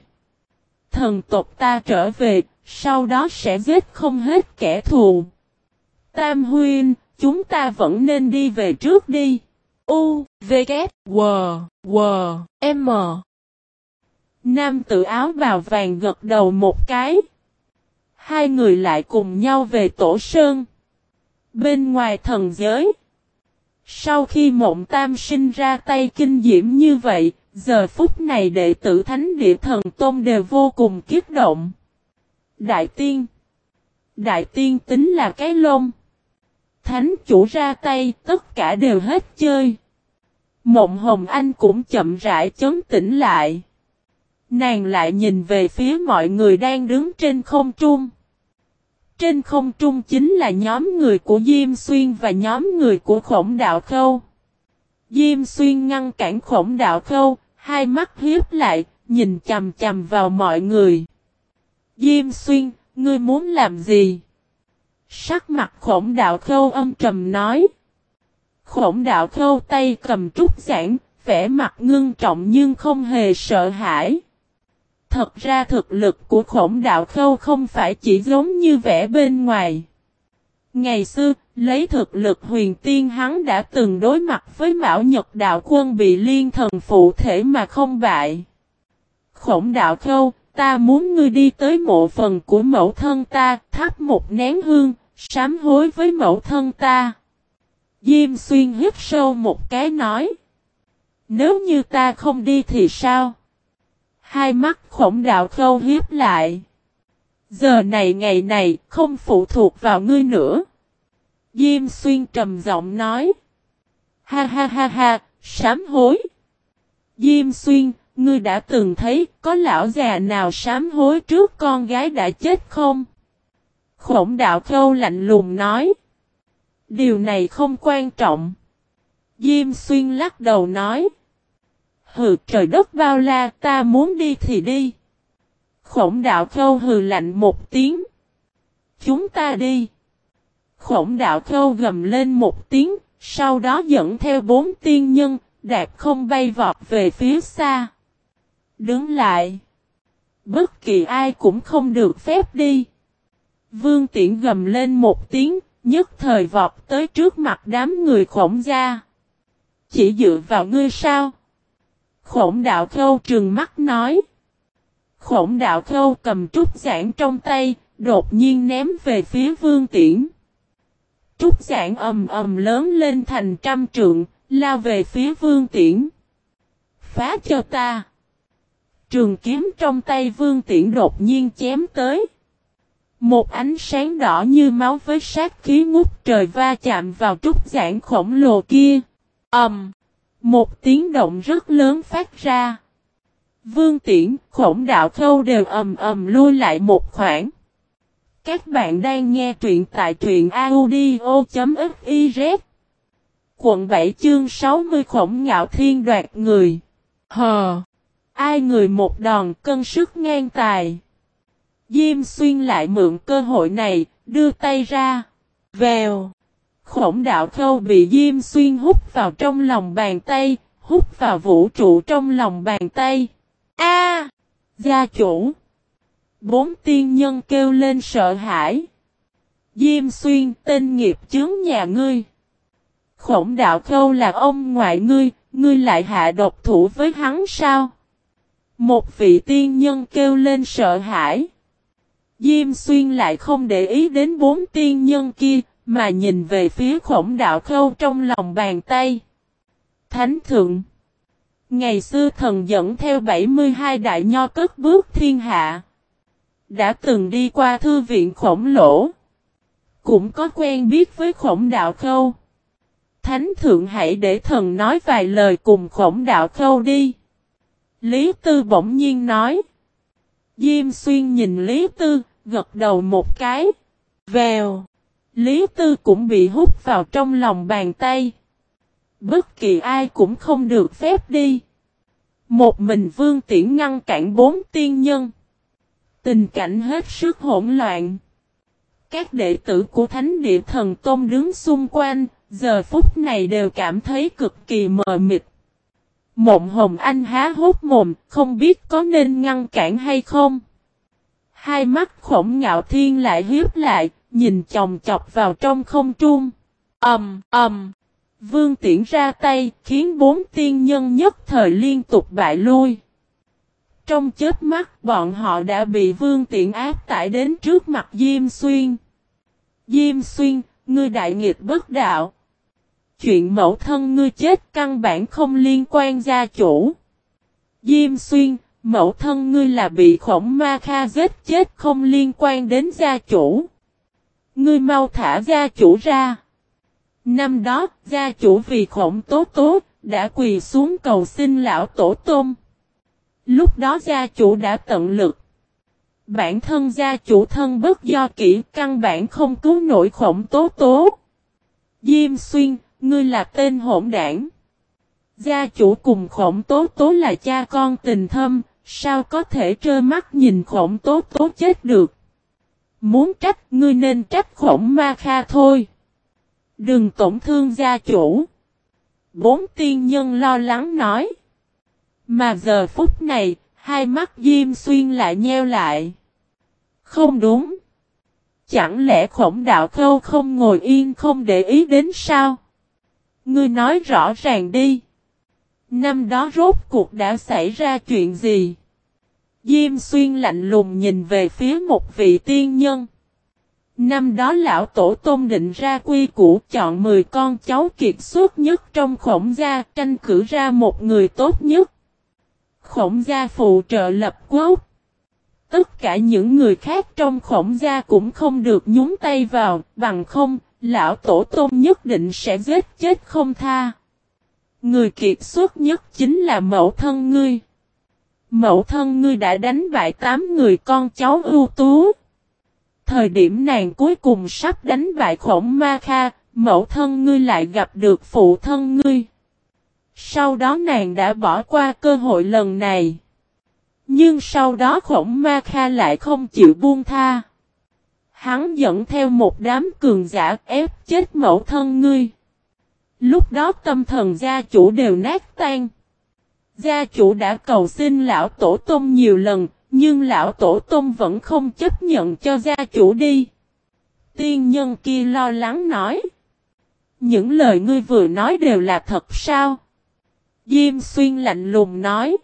Speaker 1: Thần tộc ta trở về, sau đó sẽ giết không hết kẻ thù. Tam huyên, chúng ta vẫn nên đi về trước đi. U, V, K, W, W, M. Nam tự áo bào vàng gật đầu một cái. Hai người lại cùng nhau về tổ sơn. Bên ngoài thần giới. Sau khi mộng tam sinh ra tay kinh diễm như vậy, giờ phút này đệ tử thánh địa thần tôn đều vô cùng kiếp động. Đại tiên Đại tiên tính là cái lông. Thánh chủ ra tay, tất cả đều hết chơi. Mộng hồng anh cũng chậm rãi chấn tĩnh lại. Nàng lại nhìn về phía mọi người đang đứng trên không trung. Trên không trung chính là nhóm người của Diêm Xuyên và nhóm người của khổng đạo khâu. Diêm Xuyên ngăn cản khổng đạo khâu, hai mắt hiếp lại, nhìn chầm chầm vào mọi người. Diêm Xuyên, ngươi muốn làm gì? Sắc mặt khổng đạo khâu âm trầm nói. Khổng đạo khâu tay cầm trúc giảng, vẻ mặt ngưng trọng nhưng không hề sợ hãi. Thật ra thực lực của khổng đạo khâu không phải chỉ giống như vẻ bên ngoài. Ngày xưa, lấy thực lực huyền tiên hắn đã từng đối mặt với Mão Nhật đạo quân bị liên thần phụ thể mà không bại. Khổng đạo khâu, ta muốn ngươi đi tới mộ phần của mẫu thân ta, thắp một nén hương, sám hối với mẫu thân ta. Diêm xuyên hít sâu một cái nói. Nếu như ta không đi thì sao? Hai mắt khổng đạo khâu hiếp lại. Giờ này ngày này không phụ thuộc vào ngươi nữa. Diêm xuyên trầm giọng nói. Ha ha ha ha, sám hối. Diêm xuyên, ngươi đã từng thấy có lão già nào sám hối trước con gái đã chết không? Khổng đạo khâu lạnh lùng nói. Điều này không quan trọng. Diêm xuyên lắc đầu nói. Hừ trời đất bao la ta muốn đi thì đi. Khổng đạo khâu hừ lạnh một tiếng. Chúng ta đi. Khổng đạo khâu gầm lên một tiếng, sau đó dẫn theo bốn tiên nhân, đạp không bay vọt về phía xa. Đứng lại. Bất kỳ ai cũng không được phép đi. Vương tiễn gầm lên một tiếng, nhất thời vọt tới trước mặt đám người khổng gia. Chỉ dựa vào ngươi sao? Khổng đạo khâu trừng mắt nói. Khổng đạo khâu cầm trúc giảng trong tay, đột nhiên ném về phía vương tiễn. Trúc giảng ầm ầm lớn lên thành trăm trượng, lao về phía vương tiễn. Phá cho ta. Trường kiếm trong tay vương tiễn đột nhiên chém tới. Một ánh sáng đỏ như máu với sát khí ngút trời va chạm vào trúc giảng khổng lồ kia. Ầm. Um, một tiếng động rất lớn phát ra. Vương Tiễn, khổng đạo khâu đều ầm ầm lui lại một khoảng. Các bạn đang nghe truyện tại truyện audio.fiz Quận 7 chương 60 khổng ngạo thiên đoạt người. Hờ! Ai người một đòn cân sức ngang tài. Diêm xuyên lại mượn cơ hội này, đưa tay ra. Vèo! Khổng đạo khâu bị Diêm xuyên hút vào trong lòng bàn tay, hút vào vũ trụ trong lòng bàn tay. A! gia chủ! Bốn tiên nhân kêu lên sợ hãi. Diêm xuyên tên nghiệp chướng nhà ngươi. Khổng đạo khâu là ông ngoại ngươi, ngươi lại hạ độc thủ với hắn sao? Một vị tiên nhân kêu lên sợ hãi. Diêm xuyên lại không để ý đến bốn tiên nhân kia, mà nhìn về phía khổng đạo khâu trong lòng bàn tay. Thánh thượng. Ngày xưa thần dẫn theo 72 đại nho cất bước thiên hạ. Đã từng đi qua thư viện khổng lỗ. Cũng có quen biết với khổng đạo khâu. Thánh thượng hãy để thần nói vài lời cùng khổng đạo khâu đi. Lý Tư bỗng nhiên nói. Diêm xuyên nhìn Lý Tư, gật đầu một cái. Vèo. Lý Tư cũng bị hút vào trong lòng bàn tay. Bất kỳ ai cũng không được phép đi. Một mình vương tiễn ngăn cản bốn tiên nhân. Tình cảnh hết sức hỗn loạn. Các đệ tử của Thánh Địa Thần Tôn đứng xung quanh, giờ phút này đều cảm thấy cực kỳ mờ mịt. Mộng Hồng Anh há hốt mồm, không biết có nên ngăn cản hay không. Hai mắt khổng ngạo thiên lại hiếp lại, nhìn chồng chọc vào trong không trung. Ầm, um, ầm. Um. Vương Tiễn ra tay, khiến bốn tiên nhân nhất thời liên tục bại lui. Trong chết mắt, bọn họ đã bị Vương Tiễn áp tải đến trước mặt Diêm Xuyên. Diêm Xuyên, ngươi đại nghịch bất đạo. Chuyện mẫu thân ngươi chết căn bản không liên quan gia chủ. Diêm Xuyên, mẫu thân ngươi là bị khổng ma kha giết chết không liên quan đến gia chủ. Ngươi mau thả gia chủ ra. Năm đó, gia chủ vì khổng tố tố, đã quỳ xuống cầu xin lão tổ tôm. Lúc đó gia chủ đã tận lực. Bản thân gia chủ thân bất do kỹ căn bản không cứu nổi khổng tố tố. Diêm xuyên, ngươi là tên hỗn đảng. Gia chủ cùng khổng tố tố là cha con tình thâm, sao có thể trơ mắt nhìn khổng tố tố chết được. Muốn trách ngươi nên trách khổng ma kha thôi. Đừng tổn thương gia chủ. Bốn tiên nhân lo lắng nói. Mà giờ phút này, hai mắt Diêm Xuyên lại nheo lại. Không đúng. Chẳng lẽ khổng đạo khâu không ngồi yên không để ý đến sao? Ngươi nói rõ ràng đi. Năm đó rốt cuộc đã xảy ra chuyện gì? Diêm xuyên lạnh lùng nhìn về phía một vị tiên nhân. Năm đó lão tổ tôn định ra quy củ chọn 10 con cháu kiệt xuất nhất trong khổng gia tranh cử ra một người tốt nhất. Khổng gia phụ trợ lập quốc. Tất cả những người khác trong khổng gia cũng không được nhúng tay vào, bằng không, lão tổ tôn nhất định sẽ giết chết không tha. Người kiệt xuất nhất chính là mẫu thân ngươi. Mẫu thân ngươi đã đánh bại tám người con cháu ưu tú. Thời điểm nàng cuối cùng sắp đánh bại khổng ma kha, mẫu thân ngươi lại gặp được phụ thân ngươi. Sau đó nàng đã bỏ qua cơ hội lần này. Nhưng sau đó khổng ma kha lại không chịu buông tha. Hắn dẫn theo một đám cường giả ép chết mẫu thân ngươi. Lúc đó tâm thần gia chủ đều nát tan. Gia chủ đã cầu xin lão tổ tôm nhiều lần, nhưng lão tổ tôm vẫn không chấp nhận cho gia chủ đi. Tiên nhân kia lo lắng nói. Những lời ngươi vừa nói đều là thật sao? Diêm xuyên lạnh lùng nói.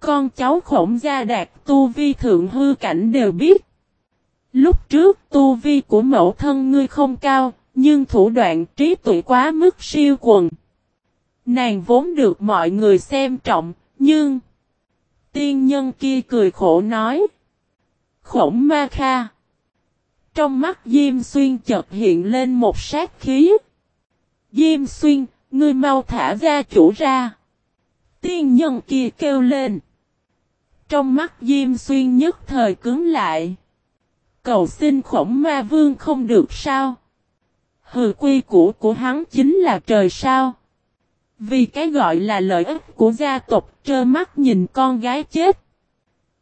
Speaker 1: Con cháu khổng gia đạt tu vi thượng hư cảnh đều biết. Lúc trước tu vi của mẫu thân ngươi không cao, nhưng thủ đoạn trí tuệ quá mức siêu quần. Nàng vốn được mọi người xem trọng, nhưng... Tiên nhân kia cười khổ nói. Khổng ma kha. Trong mắt Diêm Xuyên chợt hiện lên một sát khí. Diêm Xuyên, ngươi mau thả ra chủ ra. Tiên nhân kia kêu lên. Trong mắt Diêm Xuyên nhất thời cứng lại. Cầu xin khổng ma vương không được sao. Hừ quy củ của hắn chính là trời sao. Vì cái gọi là lợi ích của gia tộc trơ mắt nhìn con gái chết.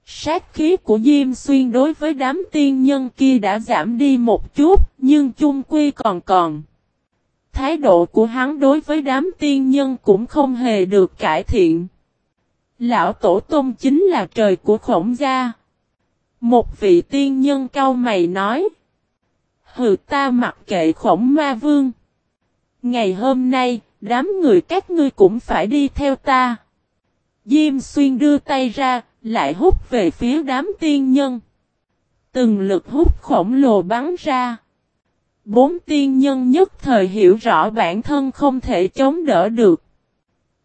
Speaker 1: Sát khí của Diêm Xuyên đối với đám tiên nhân kia đã giảm đi một chút, nhưng chung quy còn còn. Thái độ của hắn đối với đám tiên nhân cũng không hề được cải thiện. Lão Tổ Tôn chính là trời của khổng gia. Một vị tiên nhân cao mày nói. Hừ ta mặc kệ khổng ma vương. Ngày hôm nay, đám người các ngươi cũng phải đi theo ta. Diêm xuyên đưa tay ra, lại hút về phía đám tiên nhân. Từng lực hút khổng lồ bắn ra. Bốn tiên nhân nhất thời hiểu rõ bản thân không thể chống đỡ được.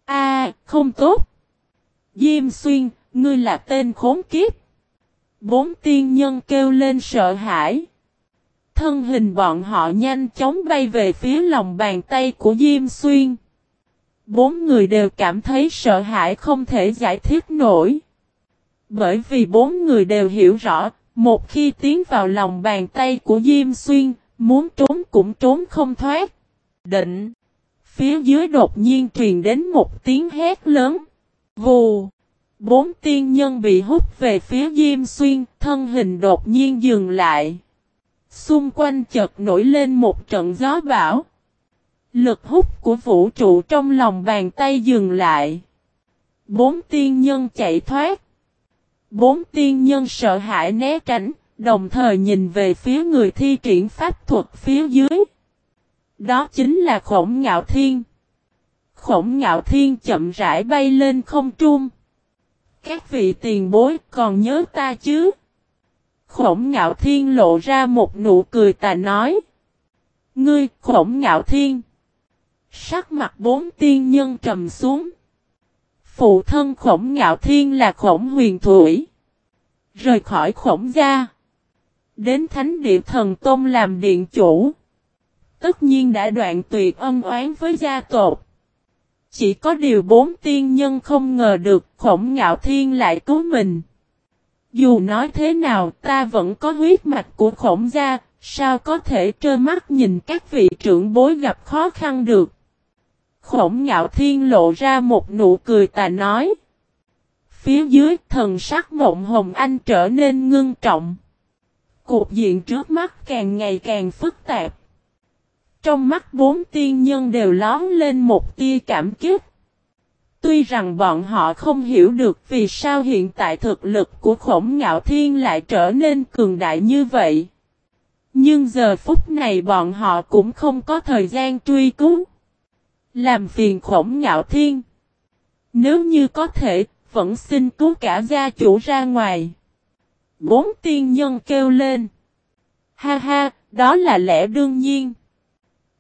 Speaker 1: A, không tốt. Diêm xuyên, ngươi là tên khốn kiếp. Bốn tiên nhân kêu lên sợ hãi. Thân hình bọn họ nhanh chóng bay về phía lòng bàn tay của Diêm Xuyên. Bốn người đều cảm thấy sợ hãi không thể giải thích nổi. Bởi vì bốn người đều hiểu rõ, một khi tiến vào lòng bàn tay của Diêm Xuyên, muốn trốn cũng trốn không thoát. Định! Phía dưới đột nhiên truyền đến một tiếng hét lớn. Vù! Bốn tiên nhân bị hút về phía Diêm Xuyên, thân hình đột nhiên dừng lại. Xung quanh chợt nổi lên một trận gió bão. Lực hút của vũ trụ trong lòng bàn tay dừng lại. Bốn tiên nhân chạy thoát. Bốn tiên nhân sợ hãi né tránh, đồng thời nhìn về phía người thi triển pháp thuật phía dưới. Đó chính là khổng ngạo thiên. Khổng ngạo thiên chậm rãi bay lên không trung. Các vị tiền bối còn nhớ ta chứ? Khổng ngạo thiên lộ ra một nụ cười tà nói. Ngươi, khổng ngạo thiên. Sắc mặt bốn tiên nhân trầm xuống. Phụ thân khổng ngạo thiên là khổng huyền thủy. Rời khỏi khổng gia. Đến thánh địa thần tôn làm điện chủ. Tất nhiên đã đoạn tuyệt ân oán với gia tộc. Chỉ có điều bốn tiên nhân không ngờ được khổng ngạo thiên lại cứu mình. Dù nói thế nào ta vẫn có huyết mạch của khổng gia, sao có thể trơ mắt nhìn các vị trưởng bối gặp khó khăn được. Khổng ngạo thiên lộ ra một nụ cười tà nói. Phía dưới thần sắc mộng hồng anh trở nên ngưng trọng. Cuộc diện trước mắt càng ngày càng phức tạp. Trong mắt bốn tiên nhân đều lón lên một tia cảm kích. Tuy rằng bọn họ không hiểu được vì sao hiện tại thực lực của khổng ngạo thiên lại trở nên cường đại như vậy. Nhưng giờ phút này bọn họ cũng không có thời gian truy cứu. Làm phiền khổng ngạo thiên. Nếu như có thể, vẫn xin cứu cả gia chủ ra ngoài. Bốn tiên nhân kêu lên. Ha ha, đó là lẽ đương nhiên.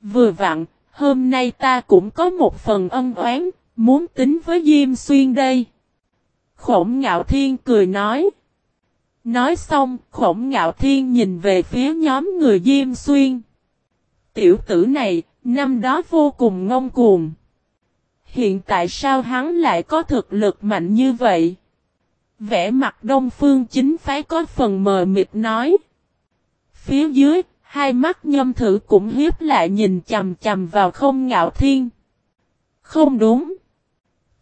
Speaker 1: Vừa vặn, hôm nay ta cũng có một phần ân oán, muốn tính với Diêm Xuyên đây. Khổng Ngạo Thiên cười nói. Nói xong, Khổng Ngạo Thiên nhìn về phía nhóm người Diêm Xuyên. Tiểu tử này, năm đó vô cùng ngông cuồng. Hiện tại sao hắn lại có thực lực mạnh như vậy? Vẽ mặt đông phương chính phái có phần mờ mịt nói. Phía dưới, hai mắt nhâm thử cũng hiếp lại nhìn chầm chầm vào không ngạo thiên. Không đúng.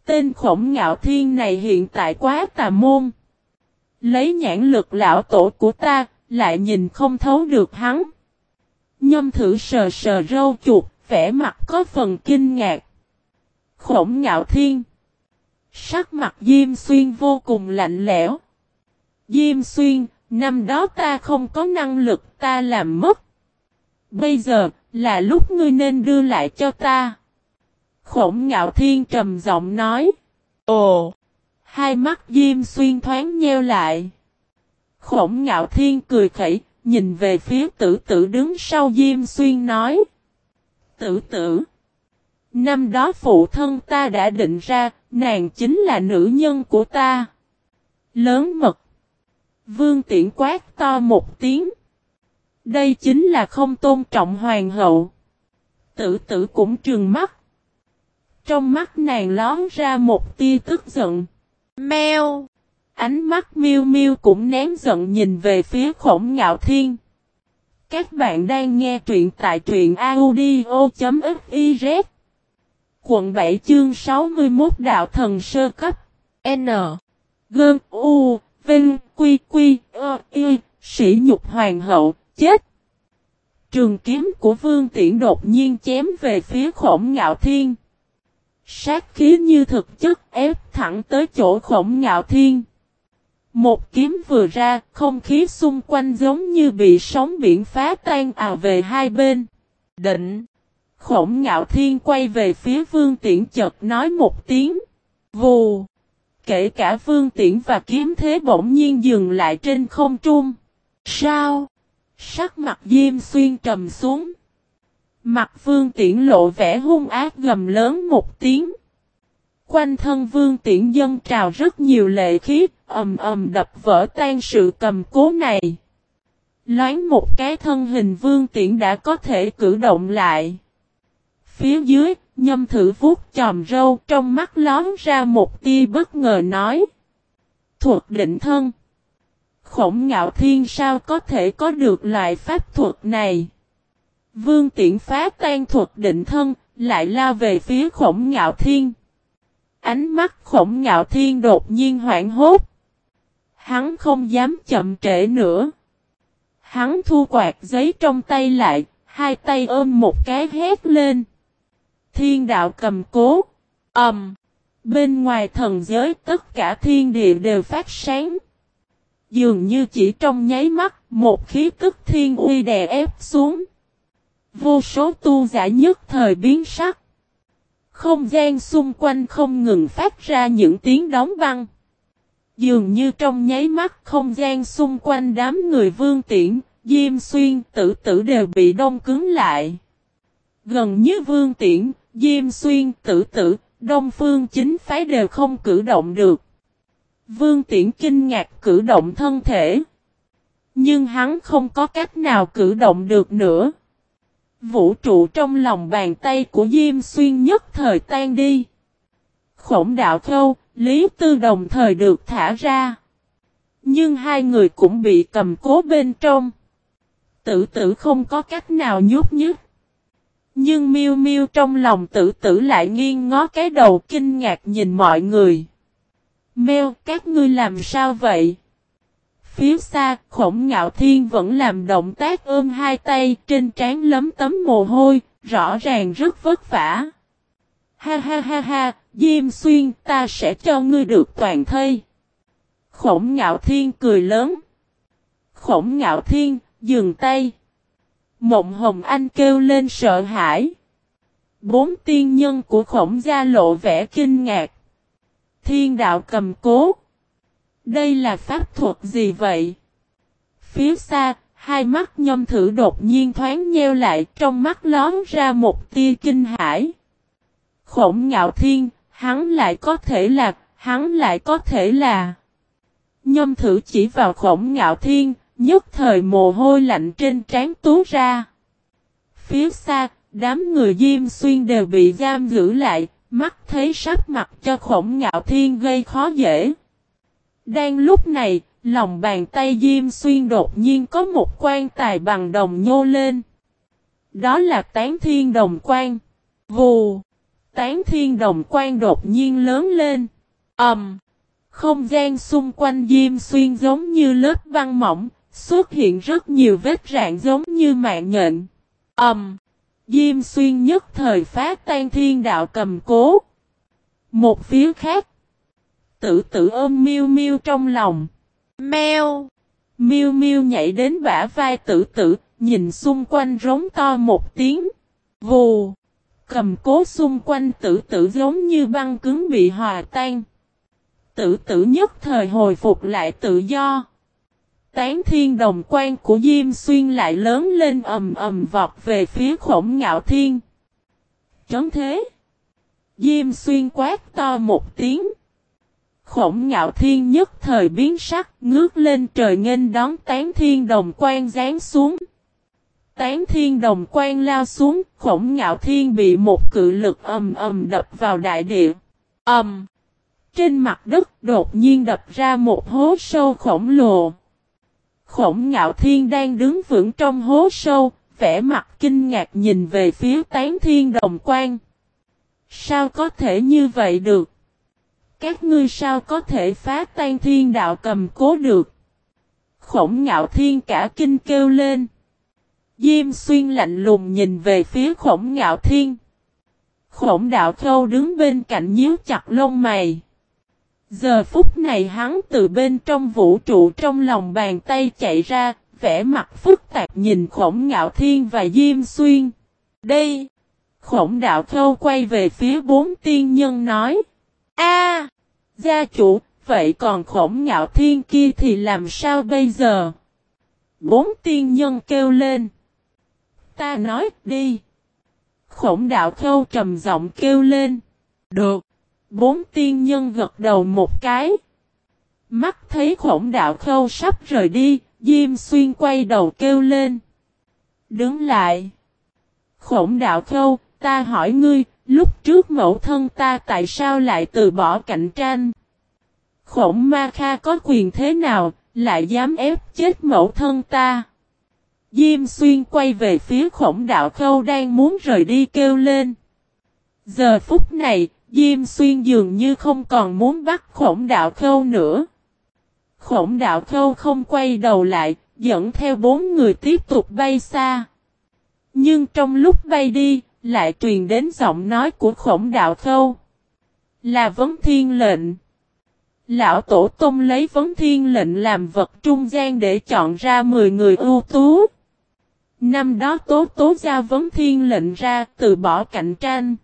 Speaker 1: Tên khổng ngạo thiên này hiện tại quá tà môn. Lấy nhãn lực lão tổ của ta, lại nhìn không thấu được hắn. Nhâm thử sờ sờ râu chuột, vẻ mặt có phần kinh ngạc. Khổng ngạo thiên. Sắc mặt Diêm Xuyên vô cùng lạnh lẽo. Diêm Xuyên, năm đó ta không có năng lực ta làm mất. Bây giờ, là lúc ngươi nên đưa lại cho ta. Khổng ngạo thiên trầm giọng nói. Ồ! Hai mắt Diêm Xuyên thoáng nheo lại. Khổng ngạo thiên cười khẩy, nhìn về phía tử tử đứng sau Diêm Xuyên nói. Tử tử! Năm đó phụ thân ta đã định ra, nàng chính là nữ nhân của ta. Lớn mật. Vương tiễn quát to một tiếng. Đây chính là không tôn trọng hoàng hậu. Tử tử cũng trừng mắt. Trong mắt nàng lón ra một tia tức giận.
Speaker 2: Meo,
Speaker 1: Ánh mắt miêu miêu cũng nén giận nhìn về phía khổng ngạo thiên. Các bạn đang nghe truyện tại truyện audio.fiz Quận 7 chương 61 Đạo Thần Sơ Cấp.
Speaker 2: N.
Speaker 1: Gơn U. Vinh Quy Quy Ơ Y Sĩ nhục hoàng hậu. Chết! Trường kiếm của vương tiễn đột nhiên chém về phía khổng ngạo thiên. Sát khí như thực chất ép thẳng tới chỗ khổng ngạo thiên. Một kiếm vừa ra, không khí xung quanh giống như bị sóng biển phá tan ào về hai bên. Định. Khổng ngạo thiên quay về phía vương tiễn chợt nói một tiếng. Vù. Kể cả vương tiễn và kiếm thế bỗng nhiên dừng lại trên không trung. Sao? Sắc mặt Diêm Xuyên trầm xuống. Mặt vương tiễn lộ vẻ hung ác gầm lớn một tiếng. Quanh thân vương tiễn dân trào rất nhiều lệ khí, ầm ầm đập vỡ tan sự cầm cố này. Loáng một cái thân hình vương tiễn đã có thể cử động lại. Phía dưới, nhâm thử vuốt chòm râu trong mắt lón ra một tia bất ngờ nói. Thuật định thân. Khổng ngạo thiên sao có thể có được loại pháp thuật này? Vương tiễn phá tan thuật định thân, lại lao về phía khổng ngạo thiên. Ánh mắt khổng ngạo thiên đột nhiên hoảng hốt. Hắn không dám chậm trễ nữa. Hắn thu quạt giấy trong tay lại, hai tay ôm một cái hét lên. Thiên đạo cầm cố. ầm. Um, bên ngoài thần giới tất cả thiên địa đều phát sáng. Dường như chỉ trong nháy mắt, một khí tức thiên uy đè ép xuống. Vô số tu giả nhất thời biến sắc. Không gian xung quanh không ngừng phát ra những tiếng đóng băng. Dường như trong nháy mắt không gian xung quanh đám người vương tiễn, diêm xuyên, tử tử đều bị đông cứng lại. Gần như vương tiễn, diêm xuyên, tử tử, đông phương chính phái đều không cử động được. Vương Tiễn kinh ngạc cử động thân thể. Nhưng hắn không có cách nào cử động được nữa. Vũ trụ trong lòng bàn tay của Diêm Xuyên nhất thời tan đi. Khổng đạo khâu, Lý Tư đồng thời được thả ra. Nhưng hai người cũng bị cầm cố bên trong. Tử tử không có cách nào nhút nhứt. Nhưng miêu miêu trong lòng tử tử lại nghiêng ngó cái đầu kinh ngạc nhìn mọi người. Mèo, các ngươi làm sao vậy? Phía xa, khổng ngạo thiên vẫn làm động tác ôm hai tay trên trán lấm tấm mồ hôi, rõ ràng rất vất vả. Ha ha ha ha, Diêm Xuyên ta sẽ cho ngươi được toàn thây. Khổng ngạo thiên cười lớn. Khổng ngạo thiên, dừng tay. Mộng hồng anh kêu lên sợ hãi. Bốn tiên nhân của khổng gia lộ vẻ kinh ngạc. Thiên đạo cầm cố. Đây là pháp thuật gì vậy? Phía xa, hai mắt nhâm thử đột nhiên thoáng nheo lại trong mắt lón ra một tia kinh hãi. Khổng ngạo thiên, hắn lại có thể là, hắn lại có thể là. Nhâm thử chỉ vào khổng ngạo thiên, nhất thời mồ hôi lạnh trên trán tú ra. Phía xa, đám người Diêm Xuyên đều bị giam giữ lại, Mắt thấy sắc mặt cho khổng ngạo thiên gây khó dễ. Đang lúc này, lòng bàn tay Diêm Xuyên đột nhiên có một quan tài bằng đồng nhô lên. Đó là tán thiên đồng quan. Vù! Tán thiên đồng quan đột nhiên lớn lên. ầm, um, Không gian xung quanh Diêm Xuyên giống như lớp băng mỏng, xuất hiện rất nhiều vết rạn giống như mạng nhện. ầm, um, Diêm xuyên nhất thời phá tan thiên đạo cầm cố. Một phía khác tự tử ôm miêu miêu trong lòng.
Speaker 2: Mèo.
Speaker 1: Miêu miêu nhảy đến bả vai tử tử, nhìn xung quanh rống to một tiếng. Vù. Cầm cố xung quanh tử tử giống như băng cứng bị hòa tan. Tử tử nhất thời hồi phục lại tự do tán thiên đồng quan của Diêm Xuyên lại lớn lên ầm ầm vọt về phía khổng ngạo thiên. Trấn thế. Diêm Xuyên quát to một tiếng. Khổng ngạo thiên nhất thời biến sắc ngước lên trời nghênh đón tán thiên đồng quan rán xuống. Tán thiên đồng quan lao xuống, khổng ngạo thiên bị một cự lực ầm ầm đập vào đại địa. Ầm! Trên mặt đất đột nhiên đập ra một hố sâu khổng lồ. Khổng ngạo thiên đang đứng vững trong hố sâu, vẻ mặt kinh ngạc nhìn về phía tán thiên đồng quan. Sao có thể như vậy được? Các ngươi sao có thể phá tan thiên đạo cầm cố được? Khổng ngạo thiên cả kinh kêu lên. Diêm xuyên lạnh lùng nhìn về phía khổng ngạo thiên. Khổng đạo khâu đứng bên cạnh nhíu chặt lông mày. Giờ phút này hắn từ bên trong vũ trụ trong lòng bàn tay chạy ra, vẻ mặt phức tạp nhìn khổng ngạo thiên và Diêm Xuyên. Đây! Khổng đạo khâu quay về phía bốn tiên nhân nói a Gia chủ, vậy còn khổng ngạo thiên kia thì làm sao bây giờ? Bốn tiên nhân kêu lên. Ta nói đi. Khổng đạo khâu trầm giọng kêu lên. Được. Bốn tiên nhân gật đầu một cái. Mắt thấy khổng đạo khâu sắp rời đi, Diêm xuyên quay đầu kêu lên. Đứng lại. Khổng đạo khâu, ta hỏi ngươi, lúc trước mẫu thân ta tại sao lại từ bỏ cạnh tranh? Khổng ma kha có quyền thế nào, lại dám ép chết mẫu thân ta? Diêm xuyên quay về phía khổng đạo khâu đang muốn rời đi kêu lên. Giờ phút này, Diêm xuyên dường như không còn muốn bắt khổng đạo khâu nữa. Khổng đạo khâu không quay đầu lại, dẫn theo bốn người tiếp tục bay xa. Nhưng trong lúc bay đi, lại truyền đến giọng nói của khổng đạo khâu. Là vấn thiên lệnh. Lão Tổ Tông lấy vấn thiên lệnh làm vật trung gian để chọn ra 10 người ưu tú. Năm đó Tố Tố giao vấn thiên lệnh ra từ bỏ cạnh tranh.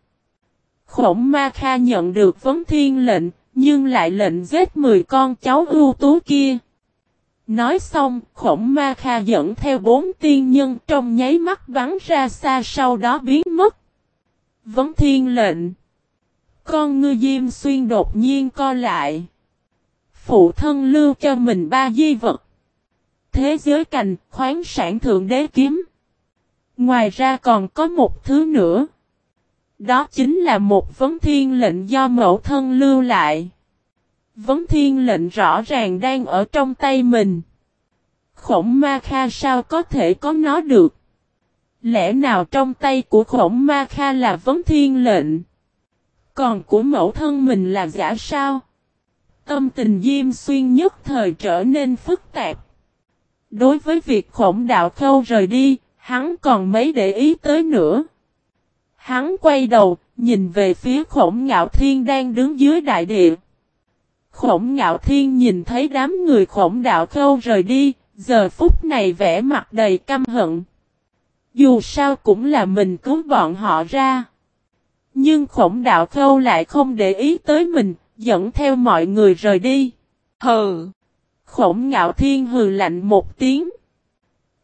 Speaker 1: Khổng Ma Kha nhận được vấn thiên lệnh, nhưng lại lệnh giết 10 con cháu ưu tú kia. Nói xong, khổng ma kha dẫn theo bốn tiên nhân trong nháy mắt bắn ra xa sau đó biến mất. Vấn thiên lệnh. Con ngư diêm xuyên đột nhiên co lại. Phụ thân lưu cho mình ba di vật. Thế giới cành, khoáng sản thượng đế kiếm. Ngoài ra còn có một thứ nữa. Đó chính là một vấn thiên lệnh do mẫu thân lưu lại. Vấn thiên lệnh rõ ràng đang ở trong tay mình. Khổng ma kha sao có thể có nó được? Lẽ nào trong tay của khổng ma kha là vấn thiên lệnh? Còn của mẫu thân mình là giả sao? Tâm tình Diêm Xuyên nhất thời trở nên phức tạp. Đối với việc khổng đạo khâu rời đi, hắn còn mấy để ý tới nữa. Hắn quay đầu, nhìn về phía khổng ngạo thiên đang đứng dưới đại địa. Khổng ngạo thiên nhìn thấy đám người khổng đạo khâu rời đi, giờ phút này vẻ mặt đầy căm hận. Dù sao cũng là mình cứu bọn họ ra. Nhưng khổng đạo khâu lại không để ý tới mình, dẫn theo mọi người rời đi. Hừ! Khổng ngạo thiên hừ lạnh một tiếng.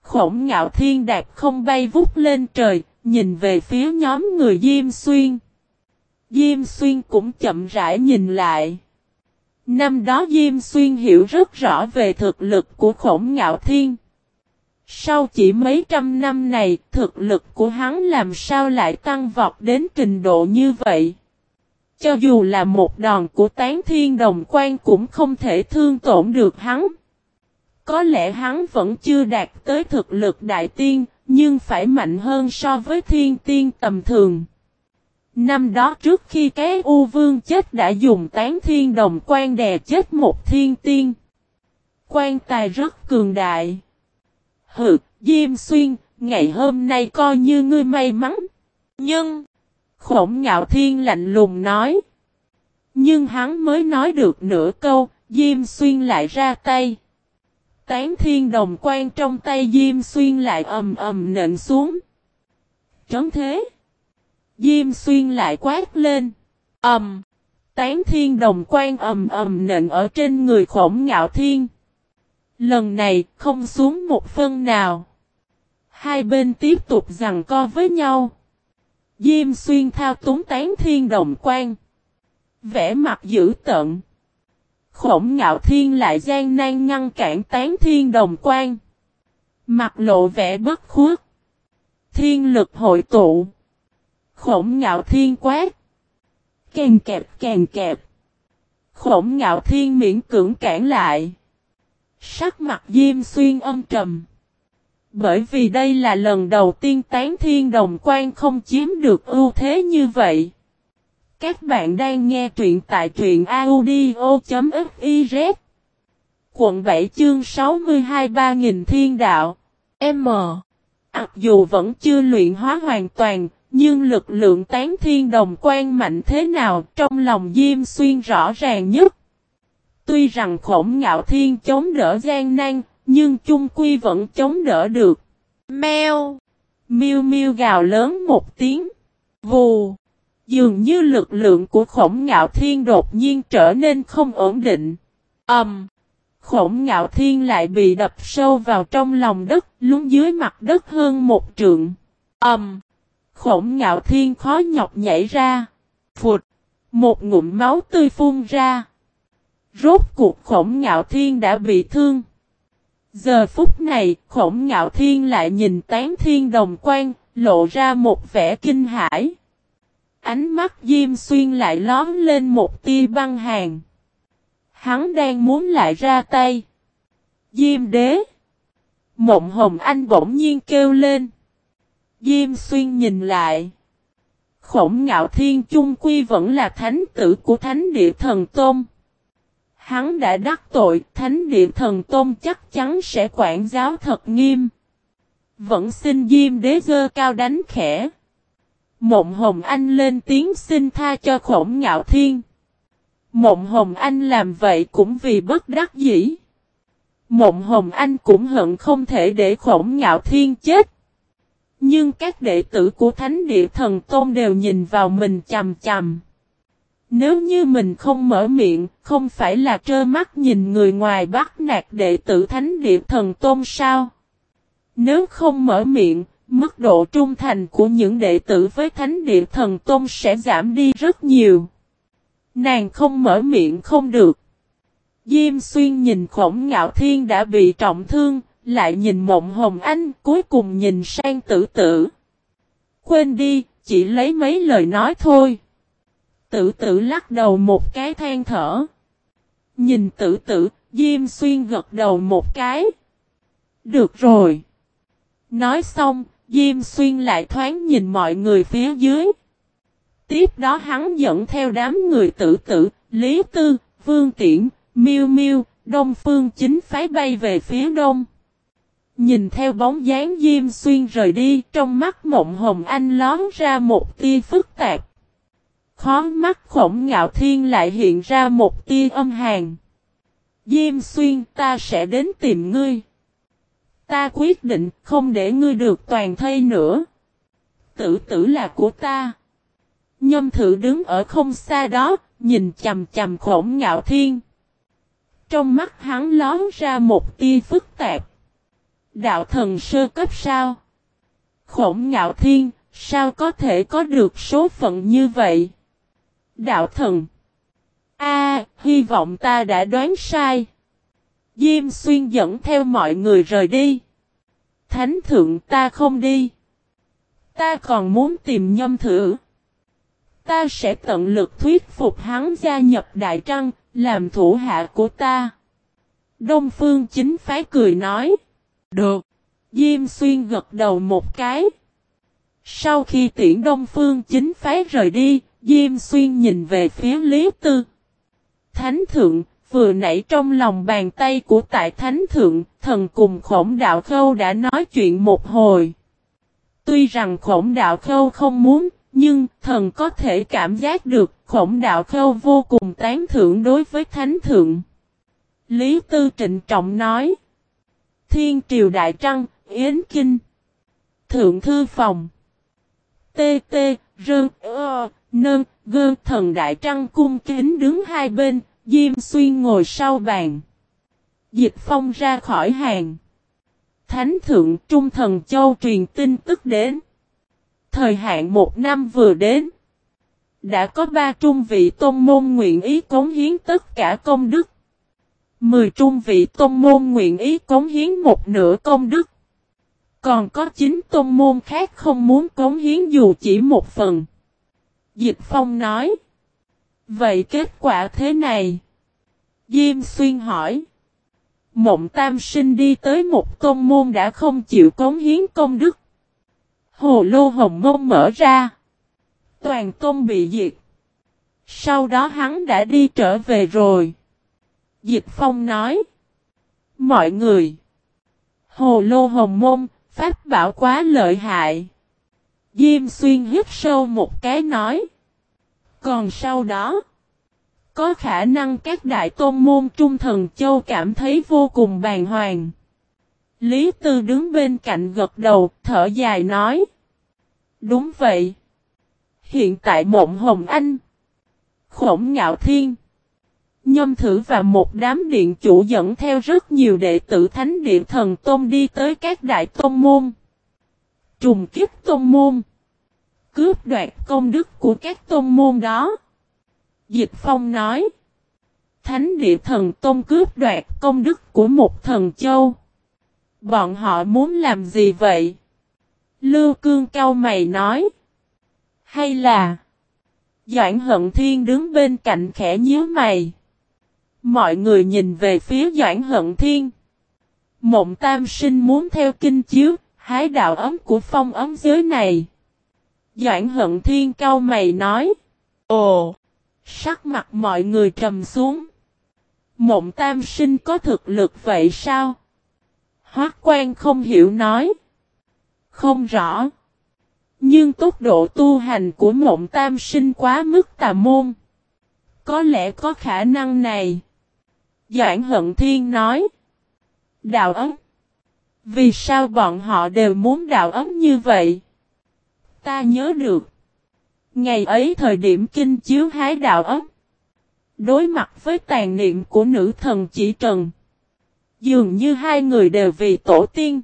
Speaker 1: Khổng ngạo thiên đạp không bay vút lên trời, nhìn về phía nhóm người Diêm Xuyên. Diêm Xuyên cũng chậm rãi nhìn lại. Năm đó Diêm Xuyên hiểu rất rõ về thực lực của khổng ngạo thiên. Sau chỉ mấy trăm năm này, thực lực của hắn làm sao lại tăng vọt đến trình độ như vậy? Cho dù là một đòn của tán thiên đồng quan cũng không thể thương tổn được hắn. Có lẽ hắn vẫn chưa đạt tới thực lực đại tiên, nhưng phải mạnh hơn so với thiên tiên tầm thường. Năm đó trước khi cái U Vương chết đã dùng tán thiên đồng quan đè chết một thiên tiên. Quan tài rất cường đại. Hừ, Diêm Xuyên, ngày hôm nay coi như ngươi may mắn. Nhưng, khổng ngạo thiên lạnh lùng nói. Nhưng hắn mới nói được nửa câu, Diêm Xuyên lại ra tay. Tán thiên đồng quan trong tay Diêm Xuyên lại ầm ầm nện xuống. Trấn thế. Diêm Xuyên lại quát lên. Ầm. Tán thiên đồng quan ầm ầm nện ở trên người khổng ngạo thiên. Lần này không xuống một phân nào. Hai bên tiếp tục rằng co với nhau. Diêm xuyên thao túng tán thiên đồng quan. Vẽ mặt dữ tận. Khổng ngạo thiên lại gian nan ngăn cản tán thiên đồng quan. Mặt lộ vẻ bất khuất. Thiên lực hội tụ. Khổng ngạo thiên quát. Càng kẹp càng kẹp. Khổng ngạo thiên miễn cưỡng cản lại. Sắc mặt Diêm Xuyên âm trầm. Bởi vì đây là lần đầu tiên tán thiên đồng quan không chiếm được ưu thế như vậy. Các bạn đang nghe truyện tại truyện audio.fiz Quận 7 chương 62 3000 thiên đạo M Mặc dù vẫn chưa luyện hóa hoàn toàn, nhưng lực lượng tán thiên đồng quan mạnh thế nào trong lòng Diêm Xuyên rõ ràng nhất. Tuy rằng khổng ngạo thiên chống đỡ gian nan, nhưng chung quy vẫn chống đỡ được.
Speaker 2: Mèo!
Speaker 1: Miêu miêu gào lớn một tiếng. Vù! Dường như lực lượng của khổng ngạo thiên đột nhiên trở nên không ổn định.
Speaker 2: Ẩm! Um.
Speaker 1: Khổng ngạo thiên lại bị đập sâu vào trong lòng đất, lún dưới mặt đất hơn một trượng.
Speaker 2: Ẩm! Um.
Speaker 1: Khổng ngạo thiên khó nhọc nhảy ra. Phụt! Một ngụm máu tươi phun ra. Rốt cuộc khổng ngạo thiên đã bị thương. Giờ phút này, khổng ngạo thiên lại nhìn tán thiên đồng quan, lộ ra một vẻ kinh hãi. Ánh mắt Diêm Xuyên lại lón lên một tia băng hàng. Hắn đang muốn lại ra tay. Diêm đế. Mộng hồng anh bỗng nhiên kêu lên. Diêm Xuyên nhìn lại. Khổng ngạo thiên chung quy vẫn là thánh tử của thánh địa thần tôn. Hắn đã đắc tội, thánh địa thần tôn chắc chắn sẽ quản giáo thật nghiêm. Vẫn xin Diêm đế dơ cao đánh khẽ. Mộng Hồng Anh lên tiếng xin tha cho khổng ngạo thiên. Mộng Hồng Anh làm vậy cũng vì bất đắc dĩ. Mộng Hồng Anh cũng hận không thể để khổng ngạo thiên chết. Nhưng các đệ tử của Thánh Địa Thần Tôn đều nhìn vào mình chầm chầm. Nếu như mình không mở miệng, không phải là trơ mắt nhìn người ngoài bắt nạt đệ tử Thánh Địa Thần Tôn sao? Nếu không mở miệng, mức độ trung thành của những đệ tử với Thánh Địa Thần Tôn sẽ giảm đi rất nhiều. Nàng không mở miệng không được. Diêm xuyên nhìn khổng ngạo thiên đã bị trọng thương, lại nhìn mộng hồng anh, cuối cùng nhìn sang tử tử. Quên đi, chỉ lấy mấy lời nói thôi. Tử tử lắc đầu một cái than thở. Nhìn tử tử, Diêm xuyên gật đầu một cái. Được rồi. Nói xong, Diêm xuyên lại thoáng nhìn mọi người phía dưới. Tiếp đó hắn dẫn theo đám người tử tử, Lý Tư, Vương Tiễn, Miêu Miêu, Đông Phương chính phái bay về phía đông. Nhìn theo bóng dáng Diêm Xuyên rời đi, trong mắt Mộng Hồng Anh lón ra một tia phức tạp. Khó mắt khổng ngạo thiên lại hiện ra một tia âm hàn. Diêm Xuyên ta sẽ đến tìm ngươi. Ta quyết định không để ngươi được toàn thây nữa. Tử tử là của ta. Nhâm thử đứng ở không xa đó, nhìn chầm chầm khổng ngạo thiên. Trong mắt hắn lón ra một tia phức tạp. Đạo thần sơ cấp sao? Khổng ngạo thiên, sao có thể có được số phận như vậy? Đạo thần. A, hy vọng ta đã đoán sai. Diêm xuyên dẫn theo mọi người rời đi. Thánh thượng ta không đi. Ta còn muốn tìm nhâm thử. Ta sẽ tận lực thuyết phục hắn gia nhập Đại Trăng, làm thủ hạ của ta. Đông Phương chính phái cười nói. Được. Diêm xuyên gật đầu một cái. Sau khi tiễn Đông Phương chính phái rời đi, Diêm xuyên nhìn về phía Lý Tư. Thánh thượng, vừa nãy trong lòng bàn tay của tại Thánh thượng, thần cùng khổng đạo khâu đã nói chuyện một hồi. Tuy rằng khổng đạo khâu không muốn, nhưng thần có thể cảm giác được khổng đạo khâu vô cùng tán thưởng đối với thánh thượng. Lý Tư trịnh trọng nói. Thiên triều đại trăng, Yến Kinh. Thượng thư phòng. Tê tê, rơn, ơ, nơn, gơn thần đại trăng cung kính đứng hai bên, Diêm Xuyên ngồi sau bàn. Dịch phong ra khỏi hàng. Thánh thượng Trung Thần Châu truyền tin tức đến. Thời hạn một năm vừa đến. Đã có ba trung vị tôn môn nguyện ý cống hiến tất cả công đức. Mười trung vị tôn môn nguyện ý cống hiến một nửa công đức. Còn có chính tôn môn khác không muốn cống hiến dù chỉ một phần. Dịch Phong nói. Vậy kết quả thế này? Diêm Xuyên hỏi. Mộng Tam Sinh đi tới một tôn môn đã không chịu cống hiến công đức. Hồ lô hồng môn mở ra. Toàn tôn bị diệt. Sau đó hắn đã đi trở về rồi. Dịch Phong nói. Mọi người. Hồ lô hồng môn, pháp bảo quá lợi hại. Diêm xuyên hít sâu một cái nói. Còn sau đó. Có khả năng các đại tôn môn trung thần châu cảm thấy vô cùng bàng hoàng. Lý Tư đứng bên cạnh gật đầu, thở dài nói. Đúng vậy. Hiện tại mộng hồng anh. Khổng ngạo thiên. Nhâm thử và một đám điện chủ dẫn theo rất nhiều đệ tử thánh điện thần tôn đi tới các đại tôn môn. Trùng kiếp tôn môn. Cướp đoạt công đức của các tôn môn đó. Dịch Phong nói. Thánh địa thần tôn cướp đoạt công đức của một thần châu. Bọn họ muốn làm gì vậy? Lưu Cương cao mày nói. Hay là... Doãn hận thiên đứng bên cạnh khẽ nhíu mày. Mọi người nhìn về phía Doãn hận thiên. Mộng tam sinh muốn theo kinh chiếu, hái đạo ấm của phong ấm giới này. Doãn hận thiên cao mày nói. Ồ! Sắc mặt mọi người trầm xuống. Mộng tam sinh có thực lực vậy sao? Hoác quan không hiểu nói. Không rõ. Nhưng tốc độ tu hành của mộng tam sinh quá mức tà môn. Có lẽ có khả năng này. Doãn hận thiên nói. Đạo ấm. Vì sao bọn họ đều muốn đạo ấm như vậy? Ta nhớ được. Ngày ấy thời điểm kinh chiếu hái đạo ấm. Đối mặt với tàn niệm của nữ thần chỉ trần. Dường như hai người đều vì tổ tiên.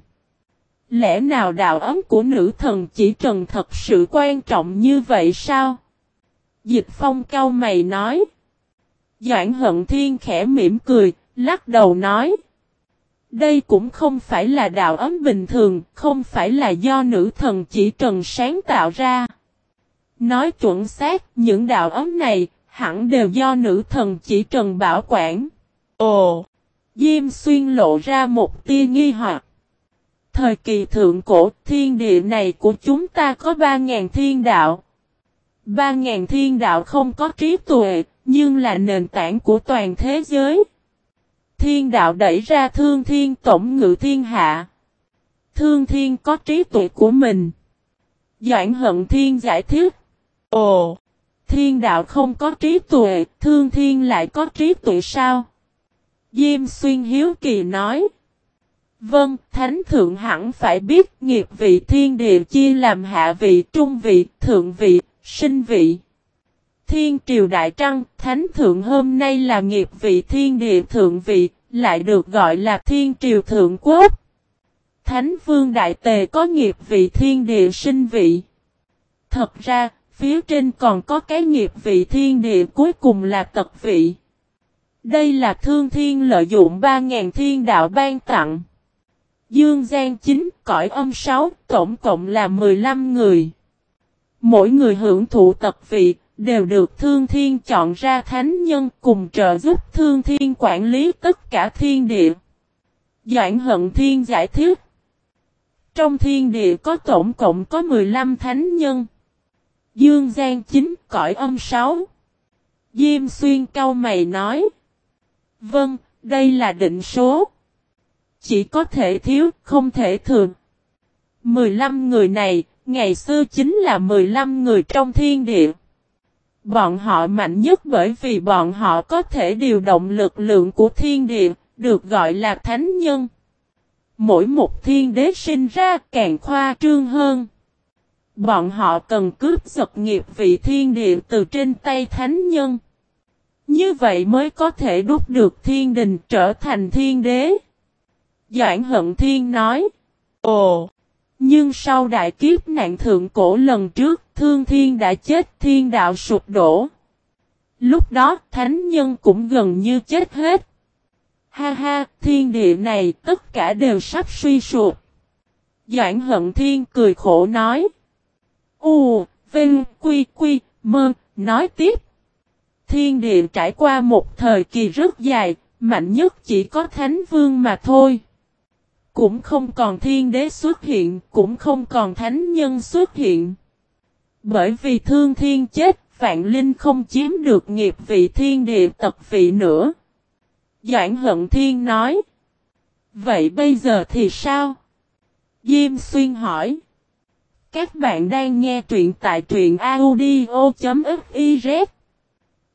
Speaker 1: Lẽ nào đạo ấm của nữ thần chỉ trần thật sự quan trọng như vậy sao? Dịch phong cao mày nói. Doãn hận thiên khẽ mỉm cười, lắc đầu nói. Đây cũng không phải là đạo ấm bình thường, không phải là do nữ thần chỉ trần sáng tạo ra. Nói chuẩn xác, những đạo ấm này, hẳn đều do nữ thần chỉ trần bảo quản. Ồ! Diêm xuyên lộ ra một tia nghi hoặc. Thời kỳ thượng cổ thiên địa này của chúng ta có 3.000 thiên đạo. Ba ngàn thiên đạo không có trí tuệ, nhưng là nền tảng của toàn thế giới. Thiên đạo đẩy ra thương thiên tổng ngự thiên hạ. Thương thiên có trí tuệ của mình. Doãn hận thiên giải thích. Ồ! Thiên đạo không có trí tuệ, thương thiên lại có trí tuệ sao? Diêm xuyên hiếu kỳ nói. Vâng, Thánh Thượng hẳn phải biết nghiệp vị thiên địa chia làm hạ vị, trung vị, thượng vị, sinh vị. Thiên triều đại trăng, Thánh Thượng hôm nay là nghiệp vị thiên địa thượng vị, lại được gọi là thiên triều thượng quốc. Thánh Vương Đại Tề có nghiệp vị thiên địa sinh vị. Thật ra, phía trên còn có cái nghiệp vị thiên địa cuối cùng là tật vị. Đây là thương thiên lợi dụng 3.000 thiên đạo ban tặng. Dương Giang 9, cõi âm 6, tổng cộng là 15 người. Mỗi người hưởng thụ tật vị, đều được Thương Thiên chọn ra thánh nhân cùng trợ giúp Thương Thiên quản lý tất cả thiên địa. Doãn Hận Thiên giải thích. Trong thiên địa có tổng cộng có 15 thánh nhân. Dương Giang 9, cõi âm 6. Diêm Xuyên cao mày nói. Vâng, đây là định số. Chỉ có thể thiếu, không thể thường. 15 người này, ngày xưa chính là 15 người trong thiên địa. Bọn họ mạnh nhất bởi vì bọn họ có thể điều động lực lượng của thiên địa, được gọi là thánh nhân. Mỗi một thiên đế sinh ra càng khoa trương hơn. Bọn họ cần cướp giật nghiệp vị thiên địa từ trên tay thánh nhân. Như vậy mới có thể đúc được thiên đình trở thành thiên đế. Doãn hận thiên nói. Ồ! Nhưng sau đại kiếp nạn thượng cổ lần trước, thương thiên đã chết thiên đạo sụp đổ. Lúc đó, thánh nhân cũng gần như chết hết. Ha ha, thiên địa này tất cả đều sắp suy sụp. Doãn hận thiên cười khổ nói. U, Vinh, Quy, Quy, Mơ, nói tiếp. Thiên địa trải qua một thời kỳ rất dài, mạnh nhất chỉ có Thánh Vương mà thôi. Cũng không còn thiên đế xuất hiện, cũng không còn thánh nhân xuất hiện. Bởi vì thương thiên chết, vạn linh không chiếm được nghiệp vị thiên địa tật vị nữa. Doãn hận thiên nói. Vậy bây giờ thì sao? Diêm xuyên hỏi. Các bạn đang nghe truyện tại truyện audio.fif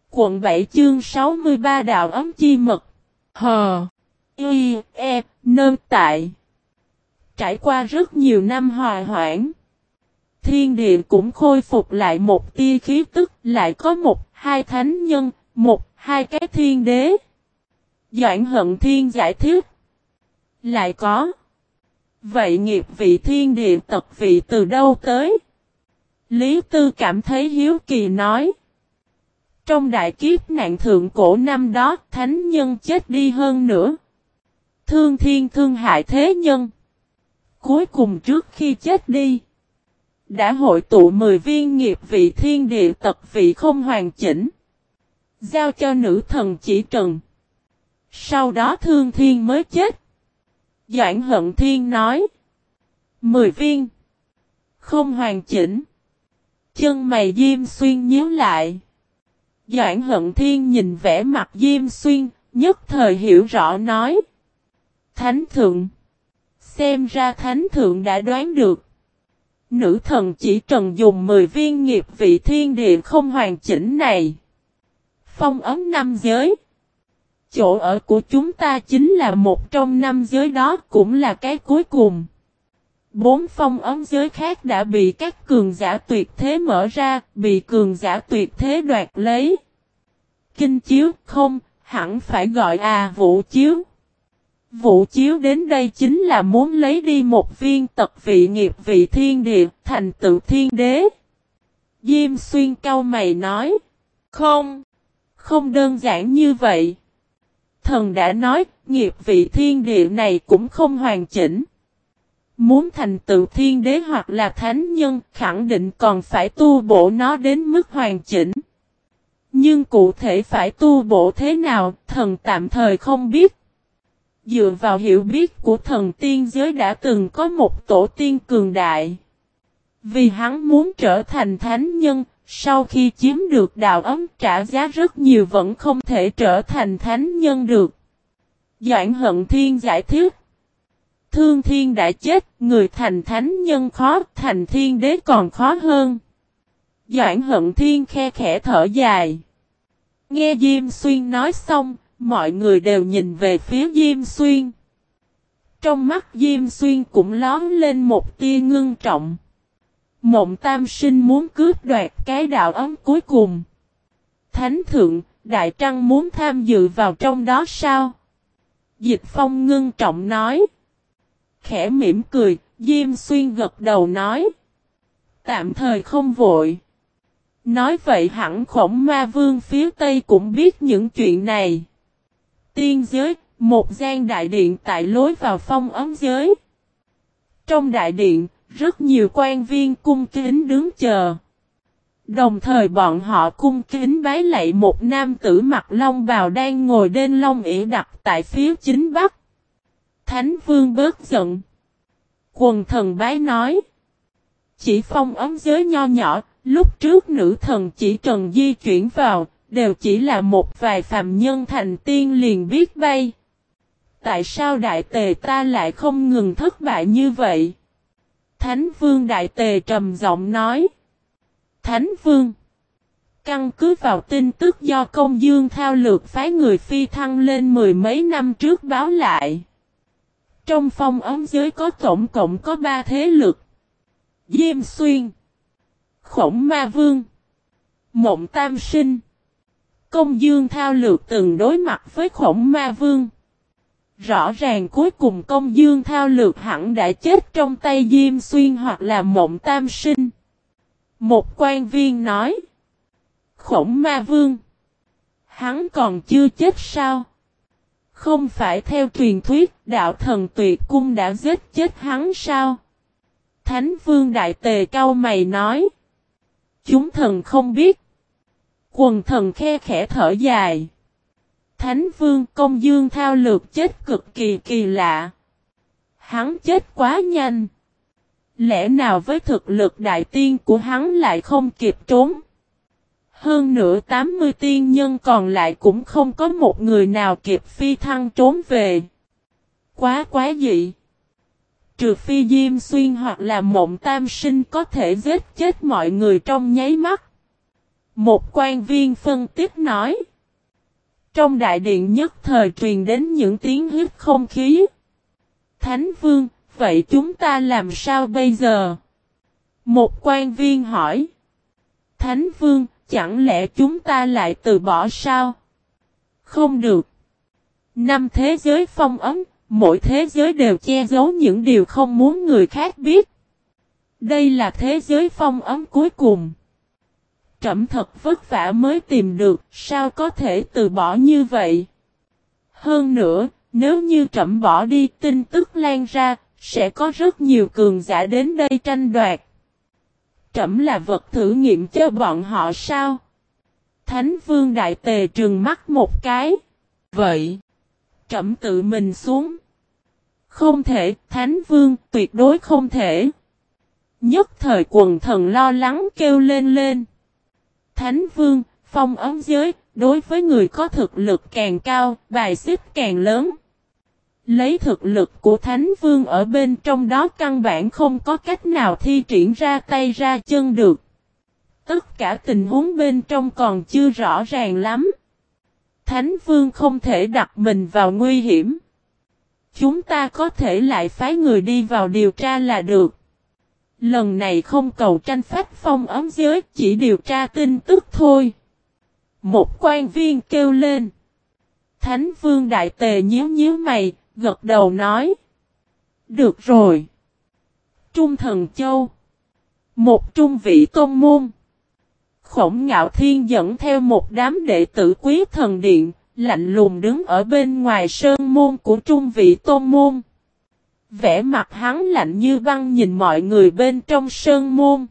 Speaker 1: Quận 7 chương 63 đạo ấm chi mật Hờ Y E nơ tại Trải qua rất nhiều năm hòa hoãn Thiên địa cũng khôi phục lại một tia khí tức Lại có một, hai thánh nhân Một, hai cái thiên đế Doãn hận thiên giải thích Lại có Vậy nghiệp vị thiên địa tật vị từ đâu tới? Lý Tư cảm thấy hiếu kỳ nói. Trong đại kiếp nạn thượng cổ năm đó, thánh nhân chết đi hơn nữa. Thương thiên thương hại thế nhân. Cuối cùng trước khi chết đi, đã hội tụ 10 viên nghiệp vị thiên địa tật vị không hoàn chỉnh. Giao cho nữ thần chỉ trần. Sau đó thương thiên mới chết. Doãn hận thiên nói. Mười viên. Không hoàn chỉnh. Chân mày Diêm Xuyên nhíu lại. Doãn hận thiên nhìn vẻ mặt Diêm Xuyên, nhất thời hiểu rõ nói. Thánh thượng. Xem ra thánh thượng đã đoán được. Nữ thần chỉ trần dùng 10 viên nghiệp vị thiên địa không hoàn chỉnh này. Phong ấm năm giới. Chỗ ở của chúng ta chính là một trong năm giới đó cũng là cái cuối cùng. Bốn phong ấm giới khác đã bị các cường giả tuyệt thế mở ra, bị cường giả tuyệt thế đoạt lấy. Kinh chiếu không, hẳn phải gọi à vũ chiếu. Vũ chiếu đến đây chính là muốn lấy đi một viên tật vị nghiệp vị thiên địa, thành tựu thiên đế. Diêm xuyên cao mày nói, không, không đơn giản như vậy. Thần đã nói, nghiệp vị thiên địa này cũng không hoàn chỉnh. Muốn thành tựu thiên đế hoặc là thánh nhân, khẳng định còn phải tu bổ nó đến mức hoàn chỉnh. Nhưng cụ thể phải tu bổ thế nào, thần tạm thời không biết. Dựa vào hiểu biết của thần tiên giới đã từng có một tổ tiên cường đại. Vì hắn muốn trở thành thánh nhân, sau khi chiếm được đạo ấm trả giá rất nhiều vẫn không thể trở thành thánh nhân được. Doãn hận thiên giải thích. Thương thiên đã chết, người thành thánh nhân khó, thành thiên đế còn khó hơn. Doãn hận thiên khe khẽ thở dài. Nghe Diêm Xuyên nói xong, mọi người đều nhìn về phía Diêm Xuyên. Trong mắt Diêm Xuyên cũng lón lên một tia ngưng trọng. Mộng tam sinh muốn cướp đoạt cái đạo ấm cuối cùng. Thánh thượng, Đại Trăng muốn tham dự vào trong đó sao? Dịch phong ngưng trọng nói. Khẽ mỉm cười, Diêm Xuyên gật đầu nói. Tạm thời không vội. Nói vậy hẳn khổng ma vương phía Tây cũng biết những chuyện này. Tiên giới, một gian đại điện tại lối vào phong ấm giới. Trong đại điện, rất nhiều quan viên cung kính đứng chờ. Đồng thời bọn họ cung kính bái lạy một nam tử mặc long bào đang ngồi đên long ỉ đặt tại phía chính bắc. Thánh vương bớt giận. Quần thần bái nói. Chỉ phong ấm giới nho nhỏ, lúc trước nữ thần chỉ trần di chuyển vào, đều chỉ là một vài phàm nhân thành tiên liền biết bay. Tại sao đại tề ta lại không ngừng thất bại như vậy? Thánh vương đại tề trầm giọng nói. Thánh vương. Căn cứ vào tin tức do công dương thao lược phái người phi thăng lên mười mấy năm trước báo lại. Trong phong ấm giới có tổng cộng có ba thế lực. Diêm xuyên. Khổng ma vương. Mộng tam sinh. Công dương thao lược từng đối mặt với khổng ma vương. Rõ ràng cuối cùng công dương thao lược hẳn đã chết trong tay Diêm Xuyên hoặc là mộng tam sinh. Một quan viên nói. Khổng ma vương. Hắn còn chưa chết sao? Không phải theo truyền thuyết, đạo thần tuyệt cung đã giết chết hắn sao? Thánh vương đại tề cao mày nói. Chúng thần không biết. Quần thần khe khẽ thở dài. Thánh vương, công dương thao lược chết cực kỳ kỳ lạ. Hắn chết quá nhanh. Lẽ nào với thực lực đại tiên của hắn lại không kịp trốn? Hơn nữa 80 tiên nhân còn lại cũng không có một người nào kịp phi thăng trốn về. Quá quá dị. Trừ phi Diêm Xuyên hoặc là mộng tam sinh có thể giết chết mọi người trong nháy mắt. Một quan viên phân tích nói. Trong đại điện nhất thời truyền đến những tiếng hít không khí. Thánh vương, vậy chúng ta làm sao bây giờ? Một quan viên hỏi. Thánh vương, chẳng lẽ chúng ta lại từ bỏ sao? Không được. Năm thế giới phong ấm, mỗi thế giới đều che giấu những điều không muốn người khác biết. Đây là thế giới phong ấm cuối cùng trẫm thật vất vả mới tìm được, sao có thể từ bỏ như vậy? Hơn nữa, nếu như trẫm bỏ đi tin tức lan ra, sẽ có rất nhiều cường giả đến đây tranh đoạt. Trẫm là vật thử nghiệm cho bọn họ sao? Thánh vương đại tề trừng mắt một cái. Vậy, Trẫm tự mình xuống. Không thể, thánh vương, tuyệt đối không thể. Nhất thời quần thần lo lắng kêu lên lên. Thánh vương, phong ấm giới, đối với người có thực lực càng cao, bài xích càng lớn. Lấy thực lực của Thánh Vương ở bên trong đó căn bản không có cách nào thi triển ra tay ra chân được. Tất cả tình huống bên trong còn chưa rõ ràng lắm. Thánh Vương không thể đặt mình vào nguy hiểm. Chúng ta có thể lại phái người đi vào điều tra là được. Lần này không cầu tranh pháp phong ấm giới, chỉ điều tra tin tức thôi. Một quan viên kêu lên. Thánh Vương Đại Tề nhíu nhíu mày, gật đầu nói. Được rồi. Trung Thần Châu. Một trung vị tôn môn. Khổng ngạo thiên dẫn theo một đám đệ tử quý thần điện, lạnh lùng đứng ở bên ngoài sơn môn của trung vị tôn môn. Vẽ mặt hắn lạnh như băng nhìn mọi người bên trong sơn môn.